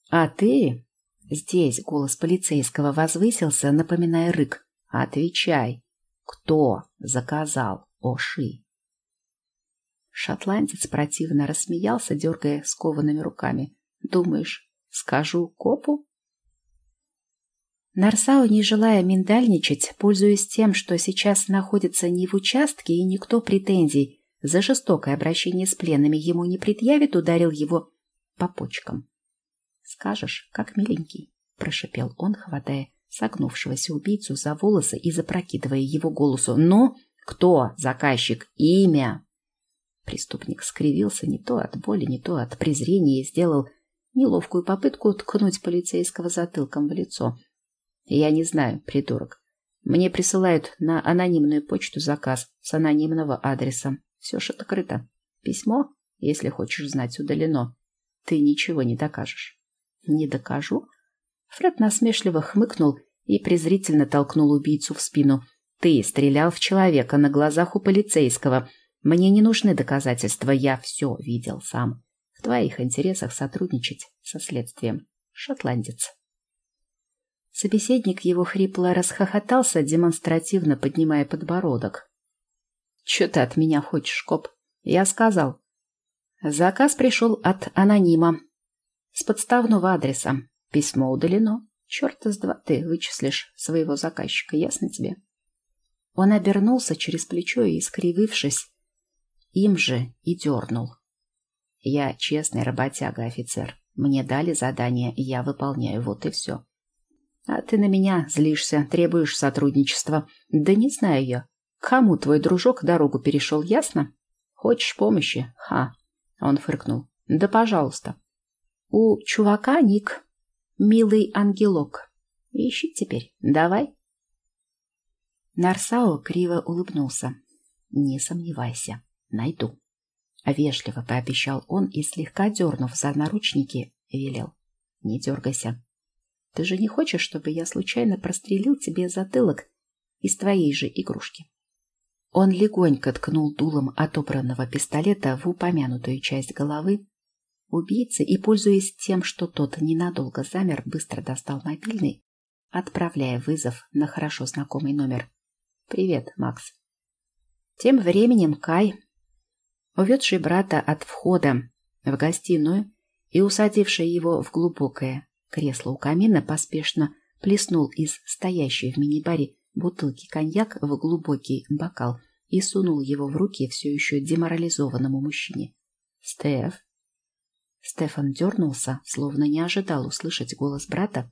«А ты...» Здесь голос полицейского возвысился, напоминая рык. «Отвечай, кто заказал Оши?» Шотландец противно рассмеялся, дергая скованными руками. «Думаешь, скажу копу?» Нарсау, не желая миндальничать, пользуясь тем, что сейчас находится не в участке и никто претензий за жестокое обращение с пленными ему не предъявит, ударил его по почкам. Скажешь, как миленький, прошипел он, хватая согнувшегося убийцу за волосы и запрокидывая его голосу. «Ну, кто заказчик? Имя!» Преступник скривился не то от боли, не то от презрения и сделал неловкую попытку ткнуть полицейского затылком в лицо. «Я не знаю, придурок. Мне присылают на анонимную почту заказ с анонимного адреса. Все ж открыто. Письмо, если хочешь знать, удалено. Ты ничего не докажешь». Не докажу. Фред насмешливо хмыкнул и презрительно толкнул убийцу в спину. Ты стрелял в человека на глазах у полицейского. Мне не нужны доказательства, я все видел сам. В твоих интересах сотрудничать со следствием. Шотландец. Собеседник его хрипло расхохотался, демонстративно поднимая подбородок. «Че ты от меня хочешь, коп?» Я сказал. Заказ пришел от анонима. С подставного адреса. Письмо удалено. Черт из два ты вычислишь своего заказчика, ясно тебе? Он обернулся через плечо и, скривившись, им же и дернул. Я честный работяга, офицер. Мне дали задание, я выполняю, вот и все. А ты на меня злишься, требуешь сотрудничества. Да не знаю я. Кому твой дружок дорогу перешел, ясно? Хочешь помощи? Ха. Он фыркнул. Да пожалуйста. У чувака ник. Милый ангелок. Ищи теперь. Давай. Нарсао криво улыбнулся. Не сомневайся. Найду. Вежливо пообещал он и, слегка дернув за наручники, велел. Не дергайся. Ты же не хочешь, чтобы я случайно прострелил тебе затылок из твоей же игрушки? Он легонько ткнул дулом отобранного пистолета в упомянутую часть головы. Убийца и, пользуясь тем, что тот ненадолго замер, быстро достал мобильный, отправляя вызов на хорошо знакомый номер. «Привет, Макс». Тем временем Кай, уведший брата от входа в гостиную и усадивший его в глубокое Кресло у камина поспешно плеснул из стоящей в мини-баре бутылки коньяк в глубокий бокал и сунул его в руки все еще деморализованному мужчине. «Стеф?» Стефан дернулся, словно не ожидал услышать голос брата,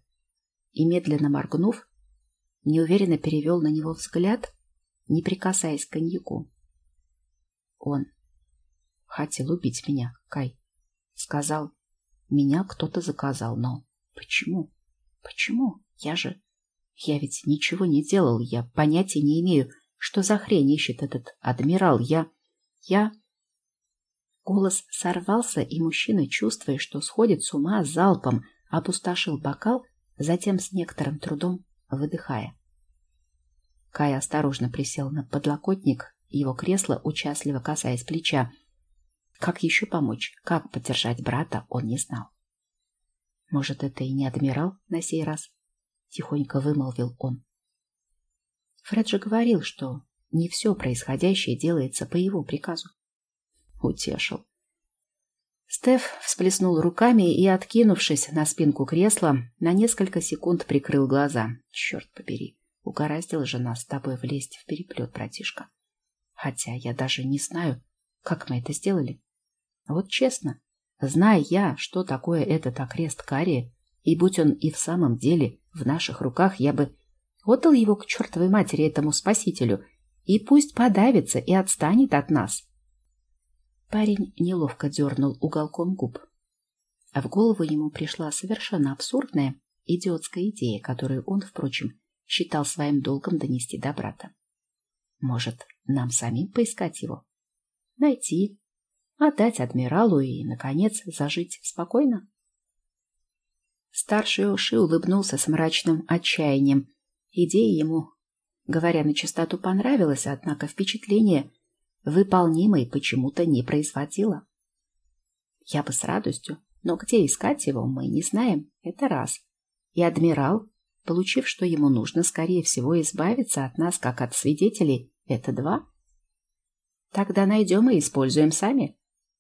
и, медленно моргнув, неуверенно перевел на него взгляд, не прикасаясь к коньяку. «Он хотел убить меня, Кай. Сказал, меня кто-то заказал, но Почему? Почему? Я же... Я ведь ничего не делал, я понятия не имею, что за хрень ищет этот адмирал. Я... Я... Голос сорвался, и мужчина, чувствуя, что сходит с ума, залпом опустошил бокал, затем с некоторым трудом выдыхая. Кай осторожно присел на подлокотник его кресла, участливо касаясь плеча. Как еще помочь, как поддержать брата, он не знал. Может, это и не адмирал на сей раз? Тихонько вымолвил он. Фред же говорил, что не все происходящее делается по его приказу. Утешил. Стеф всплеснул руками и, откинувшись на спинку кресла, на несколько секунд прикрыл глаза. Черт побери, угораздила же нас с тобой влезть в переплет, братишка. Хотя я даже не знаю, как мы это сделали. Вот честно, Зная я, что такое этот окрест Кария, и будь он и в самом деле в наших руках, я бы отдал его к чертовой матери этому спасителю, и пусть подавится и отстанет от нас. Парень неловко дернул уголком губ. А в голову ему пришла совершенно абсурдная, идиотская идея, которую он, впрочем, считал своим долгом донести до брата. Может, нам самим поискать его? Найти, отдать адмиралу и, наконец, зажить спокойно? Старший Оши улыбнулся с мрачным отчаянием. Идея ему, говоря на чистоту, понравилась, однако впечатление выполнимой почему-то не производило. Я бы с радостью, но где искать его, мы не знаем, это раз. И адмирал, получив, что ему нужно, скорее всего, избавиться от нас, как от свидетелей, это два. Тогда найдем и используем сами.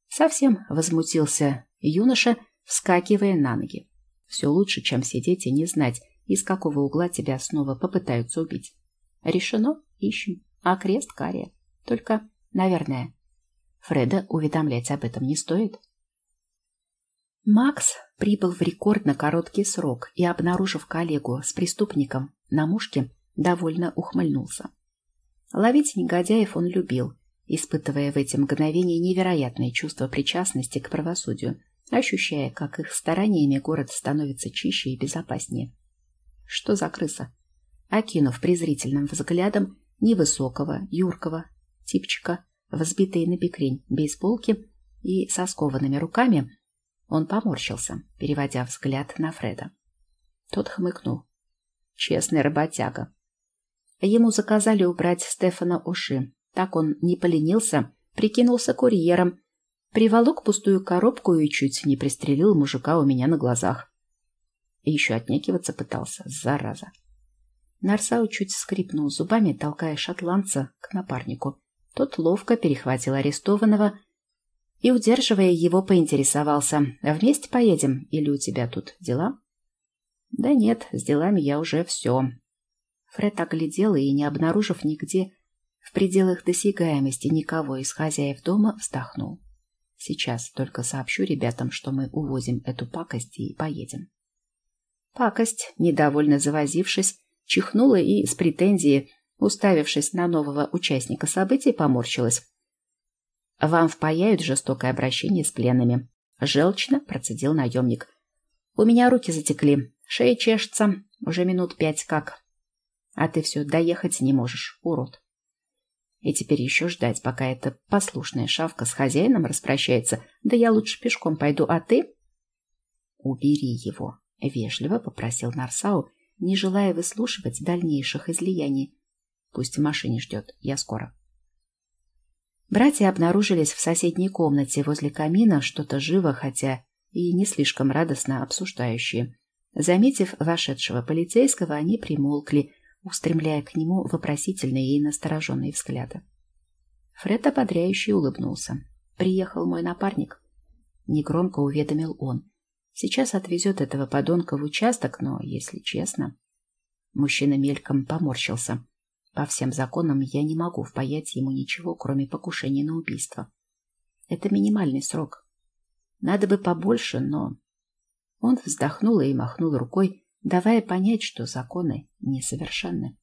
Совсем возмутился юноша, вскакивая на ноги. Все лучше, чем сидеть и не знать, из какого угла тебя снова попытаются убить. Решено? Ищем. А крест кария. Только, наверное, Фреда уведомлять об этом не стоит. Макс прибыл в рекордно короткий срок и, обнаружив коллегу с преступником на мушке, довольно ухмыльнулся. Ловить негодяев он любил испытывая в эти мгновения невероятное чувство причастности к правосудию, ощущая, как их стараниями город становится чище и безопаснее. Что за крыса? Окинув презрительным взглядом невысокого, юркого типчика, взбитые на бекрень бейсболки и со скованными руками, Он поморщился, переводя взгляд на Фреда. Тот хмыкнул. Честный работяга. Ему заказали убрать Стефана Оши. Так он не поленился, прикинулся курьером, приволок пустую коробку и чуть не пристрелил мужика у меня на глазах. И еще отнекиваться пытался, зараза. Нарсау чуть скрипнул зубами, толкая шотландца к напарнику. Тот ловко перехватил арестованного и, удерживая его, поинтересовался. «Вместе поедем? Или у тебя тут дела?» «Да нет, с делами я уже все». Фред оглядел и, не обнаружив нигде в пределах досягаемости никого из хозяев дома, вздохнул. «Сейчас только сообщу ребятам, что мы увозим эту пакость и поедем». Пакость, недовольно завозившись, чихнула и с претензией, уставившись на нового участника событий, поморщилась. «Вам впаяют жестокое обращение с пленными», — желчно процедил наемник. «У меня руки затекли, шея чешется, уже минут пять как. А ты все доехать не можешь, урод». И теперь еще ждать, пока эта послушная шавка с хозяином распрощается. Да я лучше пешком пойду, а ты? Убери его, — вежливо попросил Нарсау, не желая выслушивать дальнейших излияний. Пусть в машине ждет, я скоро. Братья обнаружились в соседней комнате возле камина, что-то живо, хотя и не слишком радостно обсуждающие. Заметив вошедшего полицейского, они примолкли, устремляя к нему вопросительные и настороженные взгляды. Фред ободряюще улыбнулся. «Приехал мой напарник», — негромко уведомил он. Сейчас отвезет этого подонка в участок, но, если честно... Мужчина мельком поморщился. По всем законам я не могу впаять ему ничего, кроме покушения на убийство. Это минимальный срок. Надо бы побольше, но... Он вздохнул и махнул рукой, давая понять, что законы несовершенны.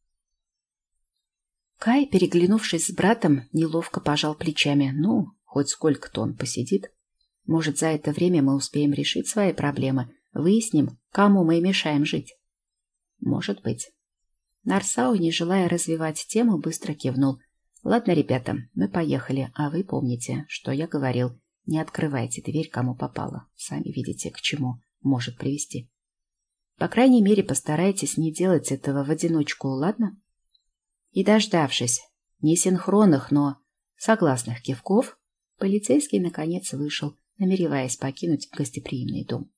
Кай, переглянувшись с братом, неловко пожал плечами. Ну, хоть сколько-то он посидит. Может, за это время мы успеем решить свои проблемы, выясним, кому мы мешаем жить. Может быть. Нарсау, не желая развивать тему, быстро кивнул. Ладно, ребята, мы поехали, а вы помните, что я говорил. Не открывайте дверь, кому попало. Сами видите, к чему может привести. По крайней мере, постарайтесь не делать этого в одиночку, ладно? И дождавшись несинхронных, но согласных кивков, полицейский наконец вышел, намереваясь покинуть гостеприимный дом.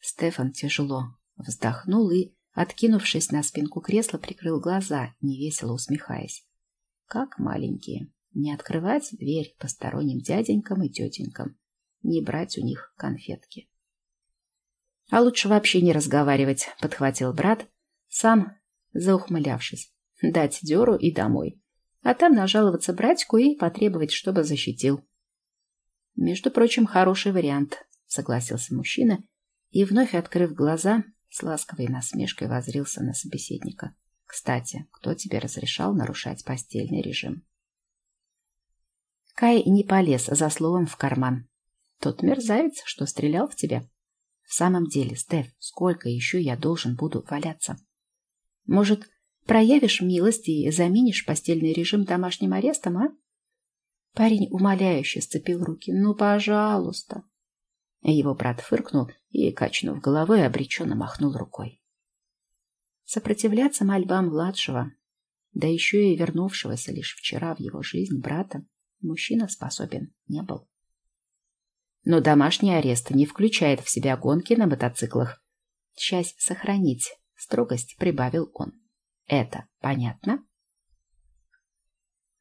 Стефан тяжело вздохнул и, откинувшись на спинку кресла, прикрыл глаза, невесело усмехаясь. Как маленькие. Не открывать дверь посторонним дяденькам и тетенькам, не брать у них конфетки. А лучше вообще не разговаривать, подхватил брат, сам заухмылявшись. Дать дёру и домой. А там нажаловаться братику и потребовать, чтобы защитил. Между прочим, хороший вариант, согласился мужчина и, вновь открыв глаза, с ласковой насмешкой возрился на собеседника. Кстати, кто тебе разрешал нарушать постельный режим? Кай не полез за словом в карман. Тот мерзавец, что стрелял в тебя. В самом деле, Стеф, сколько еще я должен буду валяться? Может, проявишь милость и заменишь постельный режим домашним арестом, а? Парень умоляюще сцепил руки. «Ну, пожалуйста!» Его брат фыркнул и, качнув головой, обреченно махнул рукой. Сопротивляться мольбам младшего, да еще и вернувшегося лишь вчера в его жизнь брата, мужчина способен не был. Но домашний арест не включает в себя гонки на мотоциклах. Часть сохранить, строгость прибавил он. Это понятно?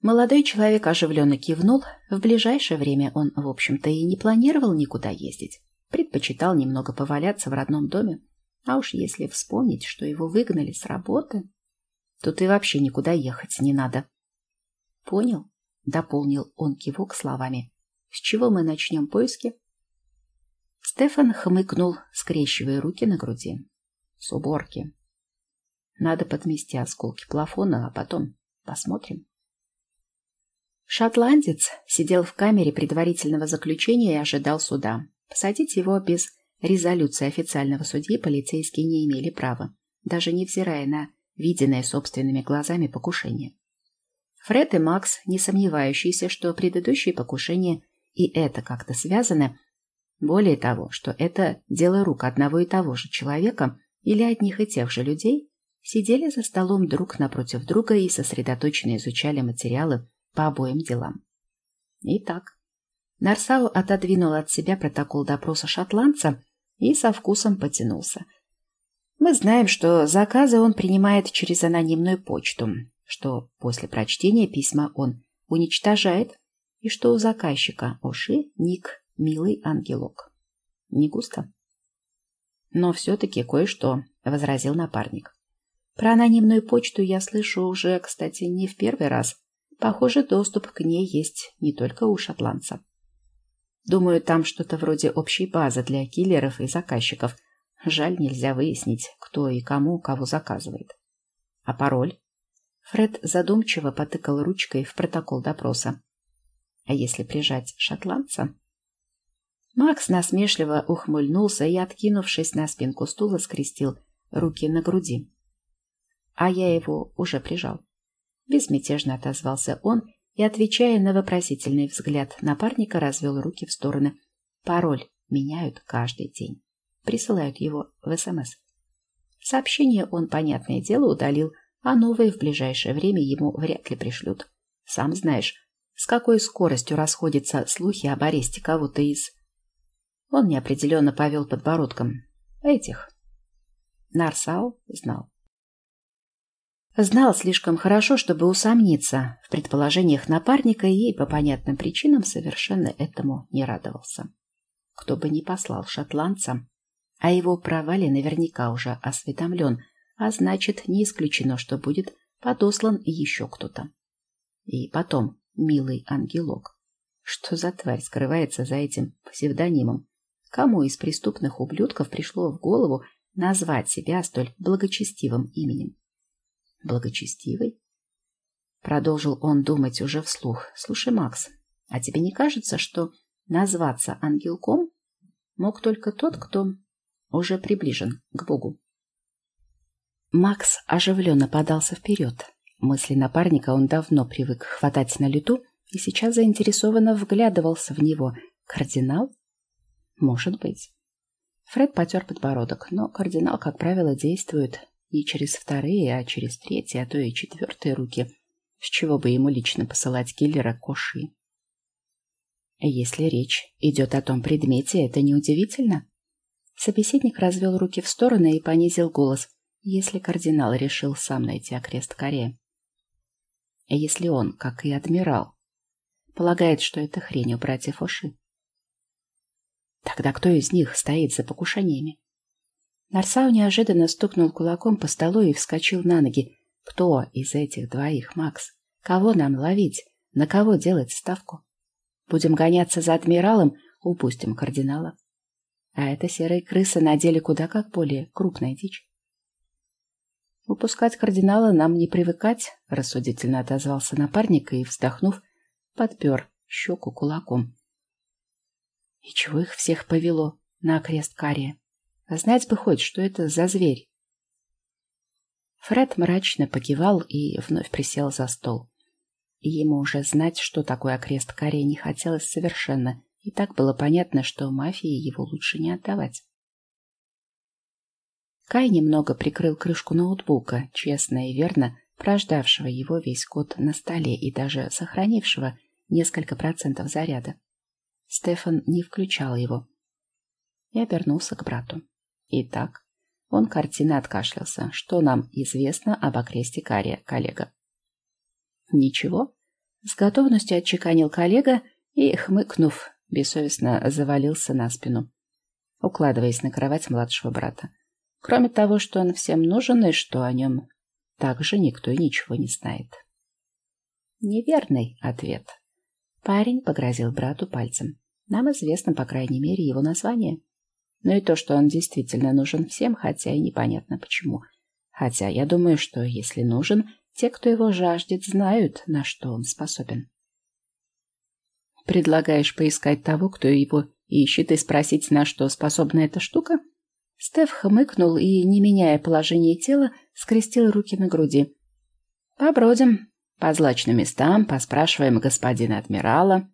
Молодой человек оживленно кивнул. В ближайшее время он, в общем-то, и не планировал никуда ездить. Предпочитал немного поваляться в родном доме. А уж если вспомнить, что его выгнали с работы, тут и вообще никуда ехать не надо. Понял? Дополнил он кивок словами. С чего мы начнем поиски? Стефан хмыкнул, скрещивая руки на груди. С уборки. Надо подмести осколки плафона, а потом посмотрим. Шотландец сидел в камере предварительного заключения и ожидал суда. Посадить его без резолюции официального судьи полицейские не имели права, даже невзирая на виденное собственными глазами покушение. Фред и Макс, не сомневающиеся, что предыдущие покушения и это как-то связано, Более того, что это дело рук одного и того же человека или одних и тех же людей, сидели за столом друг напротив друга и сосредоточенно изучали материалы по обоим делам. Итак, Нарсау отодвинул от себя протокол допроса шотландца и со вкусом потянулся. Мы знаем, что заказы он принимает через анонимную почту, что после прочтения письма он уничтожает, и что у заказчика Оши ник «Милый ангелок». Не густо? Но все-таки кое-что, — возразил напарник. Про анонимную почту я слышу уже, кстати, не в первый раз. Похоже, доступ к ней есть не только у шотландца. Думаю, там что-то вроде общей базы для киллеров и заказчиков. Жаль, нельзя выяснить, кто и кому кого заказывает. А пароль? Фред задумчиво потыкал ручкой в протокол допроса. А если прижать шотландца? Макс насмешливо ухмыльнулся и, откинувшись на спинку стула, скрестил руки на груди. А я его уже прижал. Безмятежно отозвался он и, отвечая на вопросительный взгляд напарника, развел руки в стороны. Пароль меняют каждый день. Присылают его в СМС. Сообщение он, понятное дело, удалил, а новые в ближайшее время ему вряд ли пришлют. Сам знаешь, с какой скоростью расходятся слухи об аресте кого-то из... Он неопределенно повел подбородком. Этих. Нарсау знал. Знал слишком хорошо, чтобы усомниться в предположениях напарника и по понятным причинам совершенно этому не радовался. Кто бы ни послал шотландца, а его провале наверняка уже осведомлен, а значит, не исключено, что будет подослан еще кто-то. И потом, милый ангелок. Что за тварь скрывается за этим псевдонимом? Кому из преступных ублюдков пришло в голову назвать себя столь благочестивым именем? Благочестивый? Продолжил он думать уже вслух. Слушай, Макс, а тебе не кажется, что назваться ангелком мог только тот, кто уже приближен к Богу? Макс оживленно подался вперед. Мысли напарника он давно привык хватать на лету и сейчас заинтересованно вглядывался в него. Кардинал? Может быть. Фред потер подбородок, но кардинал, как правило, действует не через вторые, а через третьи, а то и четвертые руки. С чего бы ему лично посылать киллера Коши? Если речь идет о том предмете, это неудивительно. Собеседник развел руки в стороны и понизил голос. Если кардинал решил сам найти окрест Корея. Если он, как и адмирал, полагает, что это хрень у братьев Оши. Тогда кто из них стоит за покушениями? Нарсау неожиданно стукнул кулаком по столу и вскочил на ноги. Кто из этих двоих, Макс? Кого нам ловить? На кого делать ставку? Будем гоняться за адмиралом, упустим кардинала. А эта серая крыса на деле куда как более крупная дичь. Упускать кардинала нам не привыкать, рассудительно отозвался напарник и, вздохнув, подпер щеку кулаком. И чего их всех повело на окрест Кария? А знать бы хоть, что это за зверь. Фред мрачно покивал и вновь присел за стол. Ему уже знать, что такое окрест Кария, не хотелось совершенно, и так было понятно, что мафии его лучше не отдавать. Кай немного прикрыл крышку ноутбука, честно и верно прождавшего его весь год на столе и даже сохранившего несколько процентов заряда. Стефан не включал его. И обернулся к брату. Итак, он картинно откашлялся. Что нам известно об окресте Кария, коллега? Ничего. С готовностью отчеканил коллега и, хмыкнув, бессовестно завалился на спину, укладываясь на кровать младшего брата. Кроме того, что он всем нужен и что о нем также никто и ничего не знает. Неверный ответ. Парень погрозил брату пальцем. Нам известно, по крайней мере, его название. Но и то, что он действительно нужен всем, хотя и непонятно почему. Хотя я думаю, что если нужен, те, кто его жаждет, знают, на что он способен. Предлагаешь поискать того, кто его ищет, и спросить, на что способна эта штука? Стеф хмыкнул и, не меняя положение тела, скрестил руки на груди. Побродим по злачным местам, поспрашиваем господина адмирала.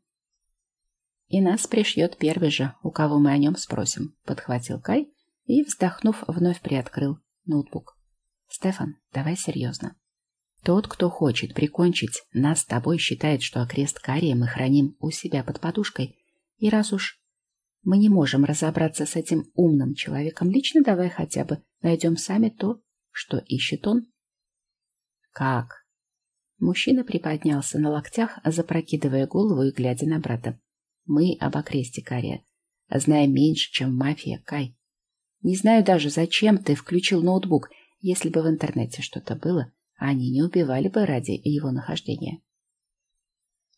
И нас пришьет первый же, у кого мы о нем спросим, подхватил Кай и, вздохнув, вновь приоткрыл ноутбук. Стефан, давай серьезно. Тот, кто хочет прикончить нас с тобой, считает, что окрест Кария мы храним у себя под подушкой. И раз уж мы не можем разобраться с этим умным человеком лично, давай хотя бы найдем сами то, что ищет он. Как? Мужчина приподнялся на локтях, запрокидывая голову и глядя на брата. Мы об окресте Кария знаем меньше, чем мафия, Кай. Не знаю даже, зачем ты включил ноутбук. Если бы в интернете что-то было, они не убивали бы ради его нахождения.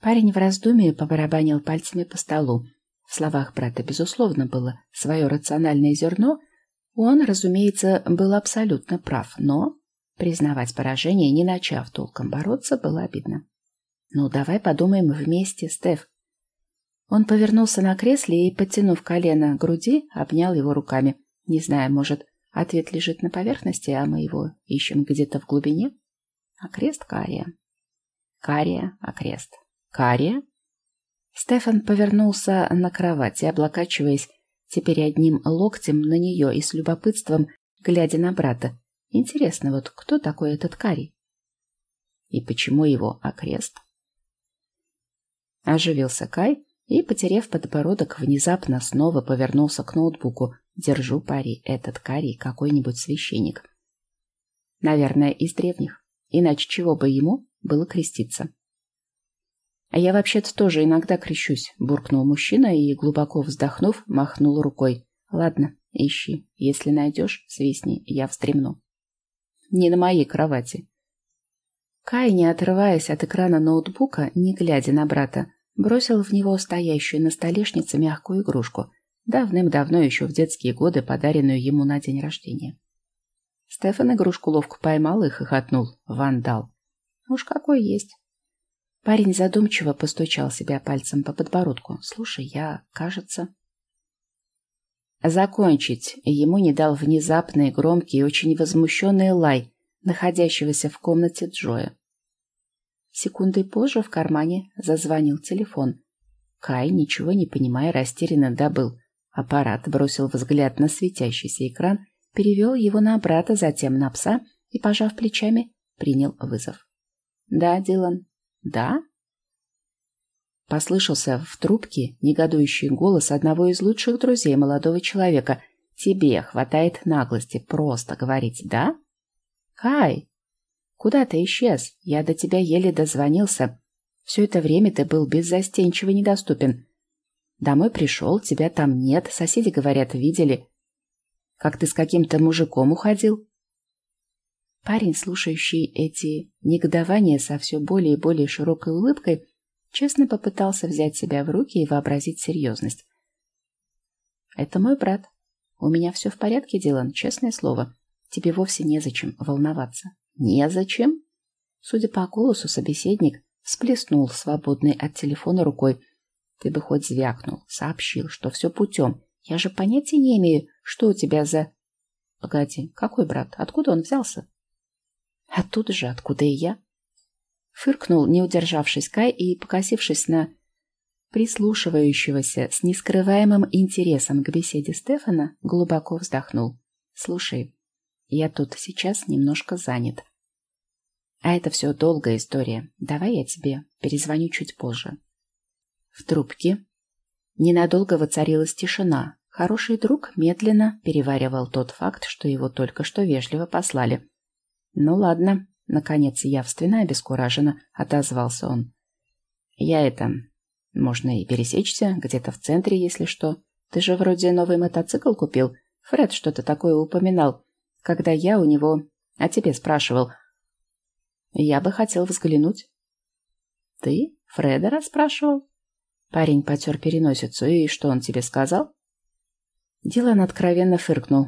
Парень в раздумье побарабанил пальцами по столу. В словах брата, безусловно, было свое рациональное зерно. Он, разумеется, был абсолютно прав, но признавать поражение, не начав толком бороться, было обидно. «Ну, давай подумаем вместе, Стеф. Он повернулся на кресле и, подтянув колено к груди, обнял его руками. Не знаю, может, ответ лежит на поверхности, а мы его ищем где-то в глубине? Окрест Кария. Кария, окрест. Кария? Стефан повернулся на кровати, облокачиваясь теперь одним локтем на нее и с любопытством, глядя на брата. Интересно, вот кто такой этот Карий? И почему его окрест? Оживился Кай, и, потеряв подбородок, внезапно снова повернулся к ноутбуку. Держу пари, этот Карий какой-нибудь священник. Наверное, из древних. Иначе чего бы ему было креститься? А я вообще-то тоже иногда крещусь, буркнул мужчина и, глубоко вздохнув, махнул рукой. Ладно, ищи. Если найдешь, свистни, я вздремну. Не на моей кровати. Кай, не отрываясь от экрана ноутбука, не глядя на брата, бросил в него стоящую на столешнице мягкую игрушку, давным-давно еще в детские годы подаренную ему на день рождения. Стефан игрушку ловко поймал и хохотнул. Вандал. Уж какой есть. Парень задумчиво постучал себя пальцем по подбородку. Слушай, я, кажется... Закончить ему не дал внезапный, громкий и очень возмущенный лай находящегося в комнате Джоя. Секундой позже в кармане зазвонил телефон. Кай, ничего не понимая, растерянно добыл. Аппарат бросил взгляд на светящийся экран, перевел его на брата, затем на пса и, пожав плечами, принял вызов. «Да, Дилан?» «Да?» Послышался в трубке негодующий голос одного из лучших друзей молодого человека. «Тебе хватает наглости просто говорить «да»?» «Кай, Куда ты исчез? Я до тебя еле дозвонился. Все это время ты был беззастенчиво недоступен. Домой пришел, тебя там нет, соседи, говорят, видели. Как ты с каким-то мужиком уходил?» Парень, слушающий эти негодования со все более и более широкой улыбкой, честно попытался взять себя в руки и вообразить серьезность. «Это мой брат. У меня все в порядке, Дилан, честное слово. Тебе вовсе незачем волноваться». Незачем. Судя по голосу, собеседник всплеснул свободной от телефона рукой. Ты бы хоть звякнул, сообщил, что все путем. Я же понятия не имею, что у тебя за... Погоди, какой брат? Откуда он взялся? Оттуда же, откуда и я. Фыркнул, не удержавшись Кай и, покосившись на прислушивающегося с нескрываемым интересом к беседе Стефана, глубоко вздохнул. «Слушай, я тут сейчас немножко занят. А это все долгая история. Давай я тебе перезвоню чуть позже. В трубке ненадолго воцарилась тишина. Хороший друг медленно переваривал тот факт, что его только что вежливо послали. «Ну ладно», — наконец явственно обескураженно отозвался он. «Я это... Можно и пересечься, где-то в центре, если что. Ты же вроде новый мотоцикл купил. Фред что-то такое упоминал, когда я у него о тебе спрашивал. Я бы хотел взглянуть. Ты Фреда расспрашивал? Парень потер переносицу. И что он тебе сказал? Дилан откровенно фыркнул.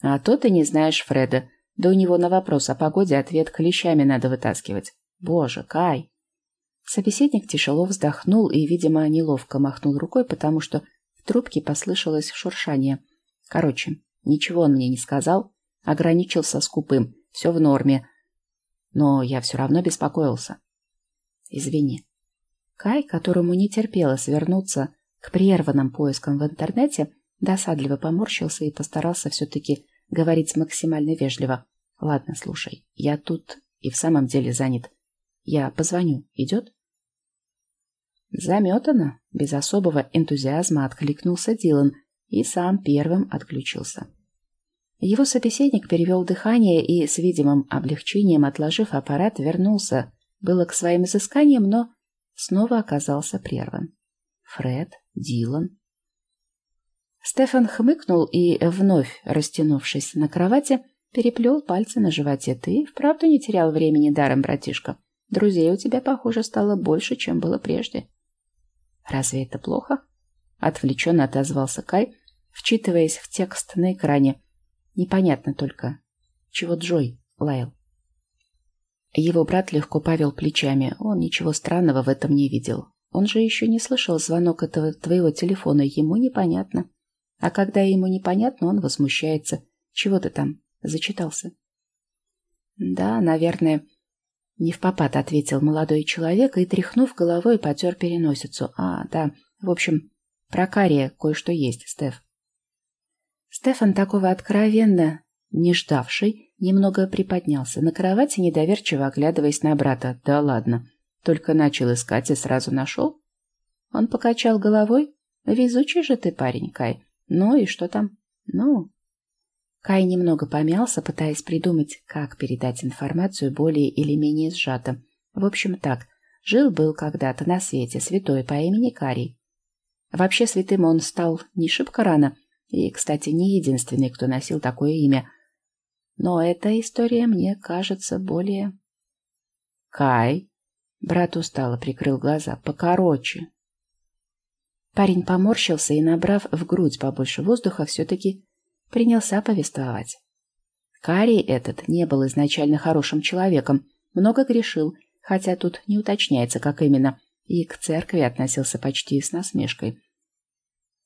А то ты не знаешь Фреда. Да у него на вопрос о погоде ответ клещами надо вытаскивать. Боже, Кай! Собеседник тяжело вздохнул и, видимо, неловко махнул рукой, потому что в трубке послышалось шуршание. Короче, ничего он мне не сказал, ограничился скупым. Все в норме но я все равно беспокоился. Извини. Кай, которому не терпелось вернуться К прерванным поискам в интернете досадливо поморщился и постарался все-таки говорить максимально вежливо. «Ладно, слушай, я тут и в самом деле занят. Я позвоню. Идет?» Заметано. Без особого энтузиазма откликнулся Дилан и сам первым отключился. Его собеседник перевел дыхание и с видимым облегчением, отложив аппарат, вернулся. Было к своим изысканиям, но снова оказался прерван. Фред, Дилан. Стефан хмыкнул и, вновь растянувшись на кровати, переплел пальцы на животе. «Ты вправду не терял времени даром, братишка. Друзей у тебя, похоже, стало больше, чем было прежде». «Разве это плохо?» — отвлеченно отозвался Кай, вчитываясь в текст на экране. «Непонятно только, чего Джой лаял». Его брат легко повел плечами. Он ничего странного в этом не видел. Он же еще не слышал звонок этого твоего телефона. Ему непонятно. А когда ему непонятно, он возмущается. Чего ты там зачитался? Да, наверное, не в попад ответил молодой человек и, тряхнув головой, потер переносицу. А, да, в общем, про кария кое-что есть, Стеф. Стефан, такого откровенно не ждавший, немного приподнялся на кровати, недоверчиво оглядываясь на брата. Да ладно, только начал искать и сразу нашел. Он покачал головой. Везучий же ты парень, Кай. Ну и что там? Ну, Кай немного помялся, пытаясь придумать, как передать информацию более или менее сжато. В общем, так. Жил-был когда-то на свете святой по имени Карий. Вообще святым он стал не шибко рано, и, кстати, не единственный, кто носил такое имя. Но эта история мне кажется более... Кай. Брат устало прикрыл глаза. Покороче. Парень поморщился и, набрав в грудь побольше воздуха, все-таки принялся повествовать. Карий этот не был изначально хорошим человеком, много грешил, хотя тут не уточняется, как именно, и к церкви относился почти с насмешкой.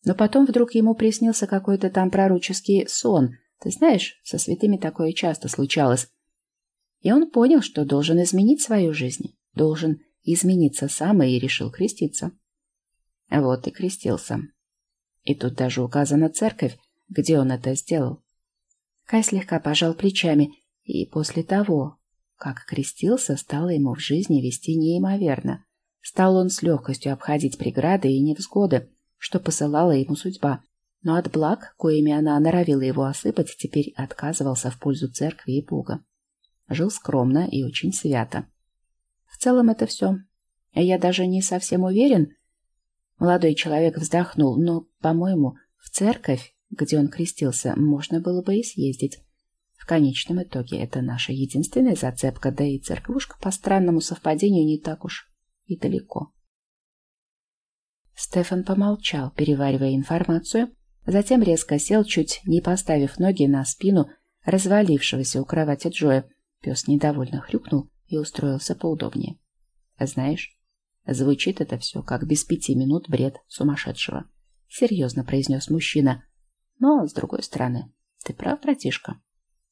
Но потом вдруг ему приснился какой-то там пророческий сон. Ты знаешь, со святыми такое часто случалось. И он понял, что должен изменить свою жизнь, должен измениться сам и решил креститься. Вот и крестился. И тут даже указана церковь, где он это сделал. Кай слегка пожал плечами, и после того, как крестился, стало ему в жизни вести неимоверно. Стал он с легкостью обходить преграды и невзгоды, что посылала ему судьба, но от благ, коими она норовила его осыпать, теперь отказывался в пользу церкви и Бога. Жил скромно и очень свято. В целом это все. Я даже не совсем уверен. Молодой человек вздохнул, но, по-моему, в церковь где он крестился, можно было бы и съездить. В конечном итоге это наша единственная зацепка, да и церквушка по странному совпадению не так уж и далеко. Стефан помолчал, переваривая информацию, затем резко сел, чуть не поставив ноги на спину развалившегося у кровати Джоя. Пес недовольно хрюкнул и устроился поудобнее. «Знаешь, звучит это все, как без пяти минут бред сумасшедшего», — серьезно произнес мужчина, но, с другой стороны, ты прав, братишка.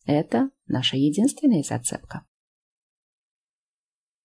Это наша единственная зацепка.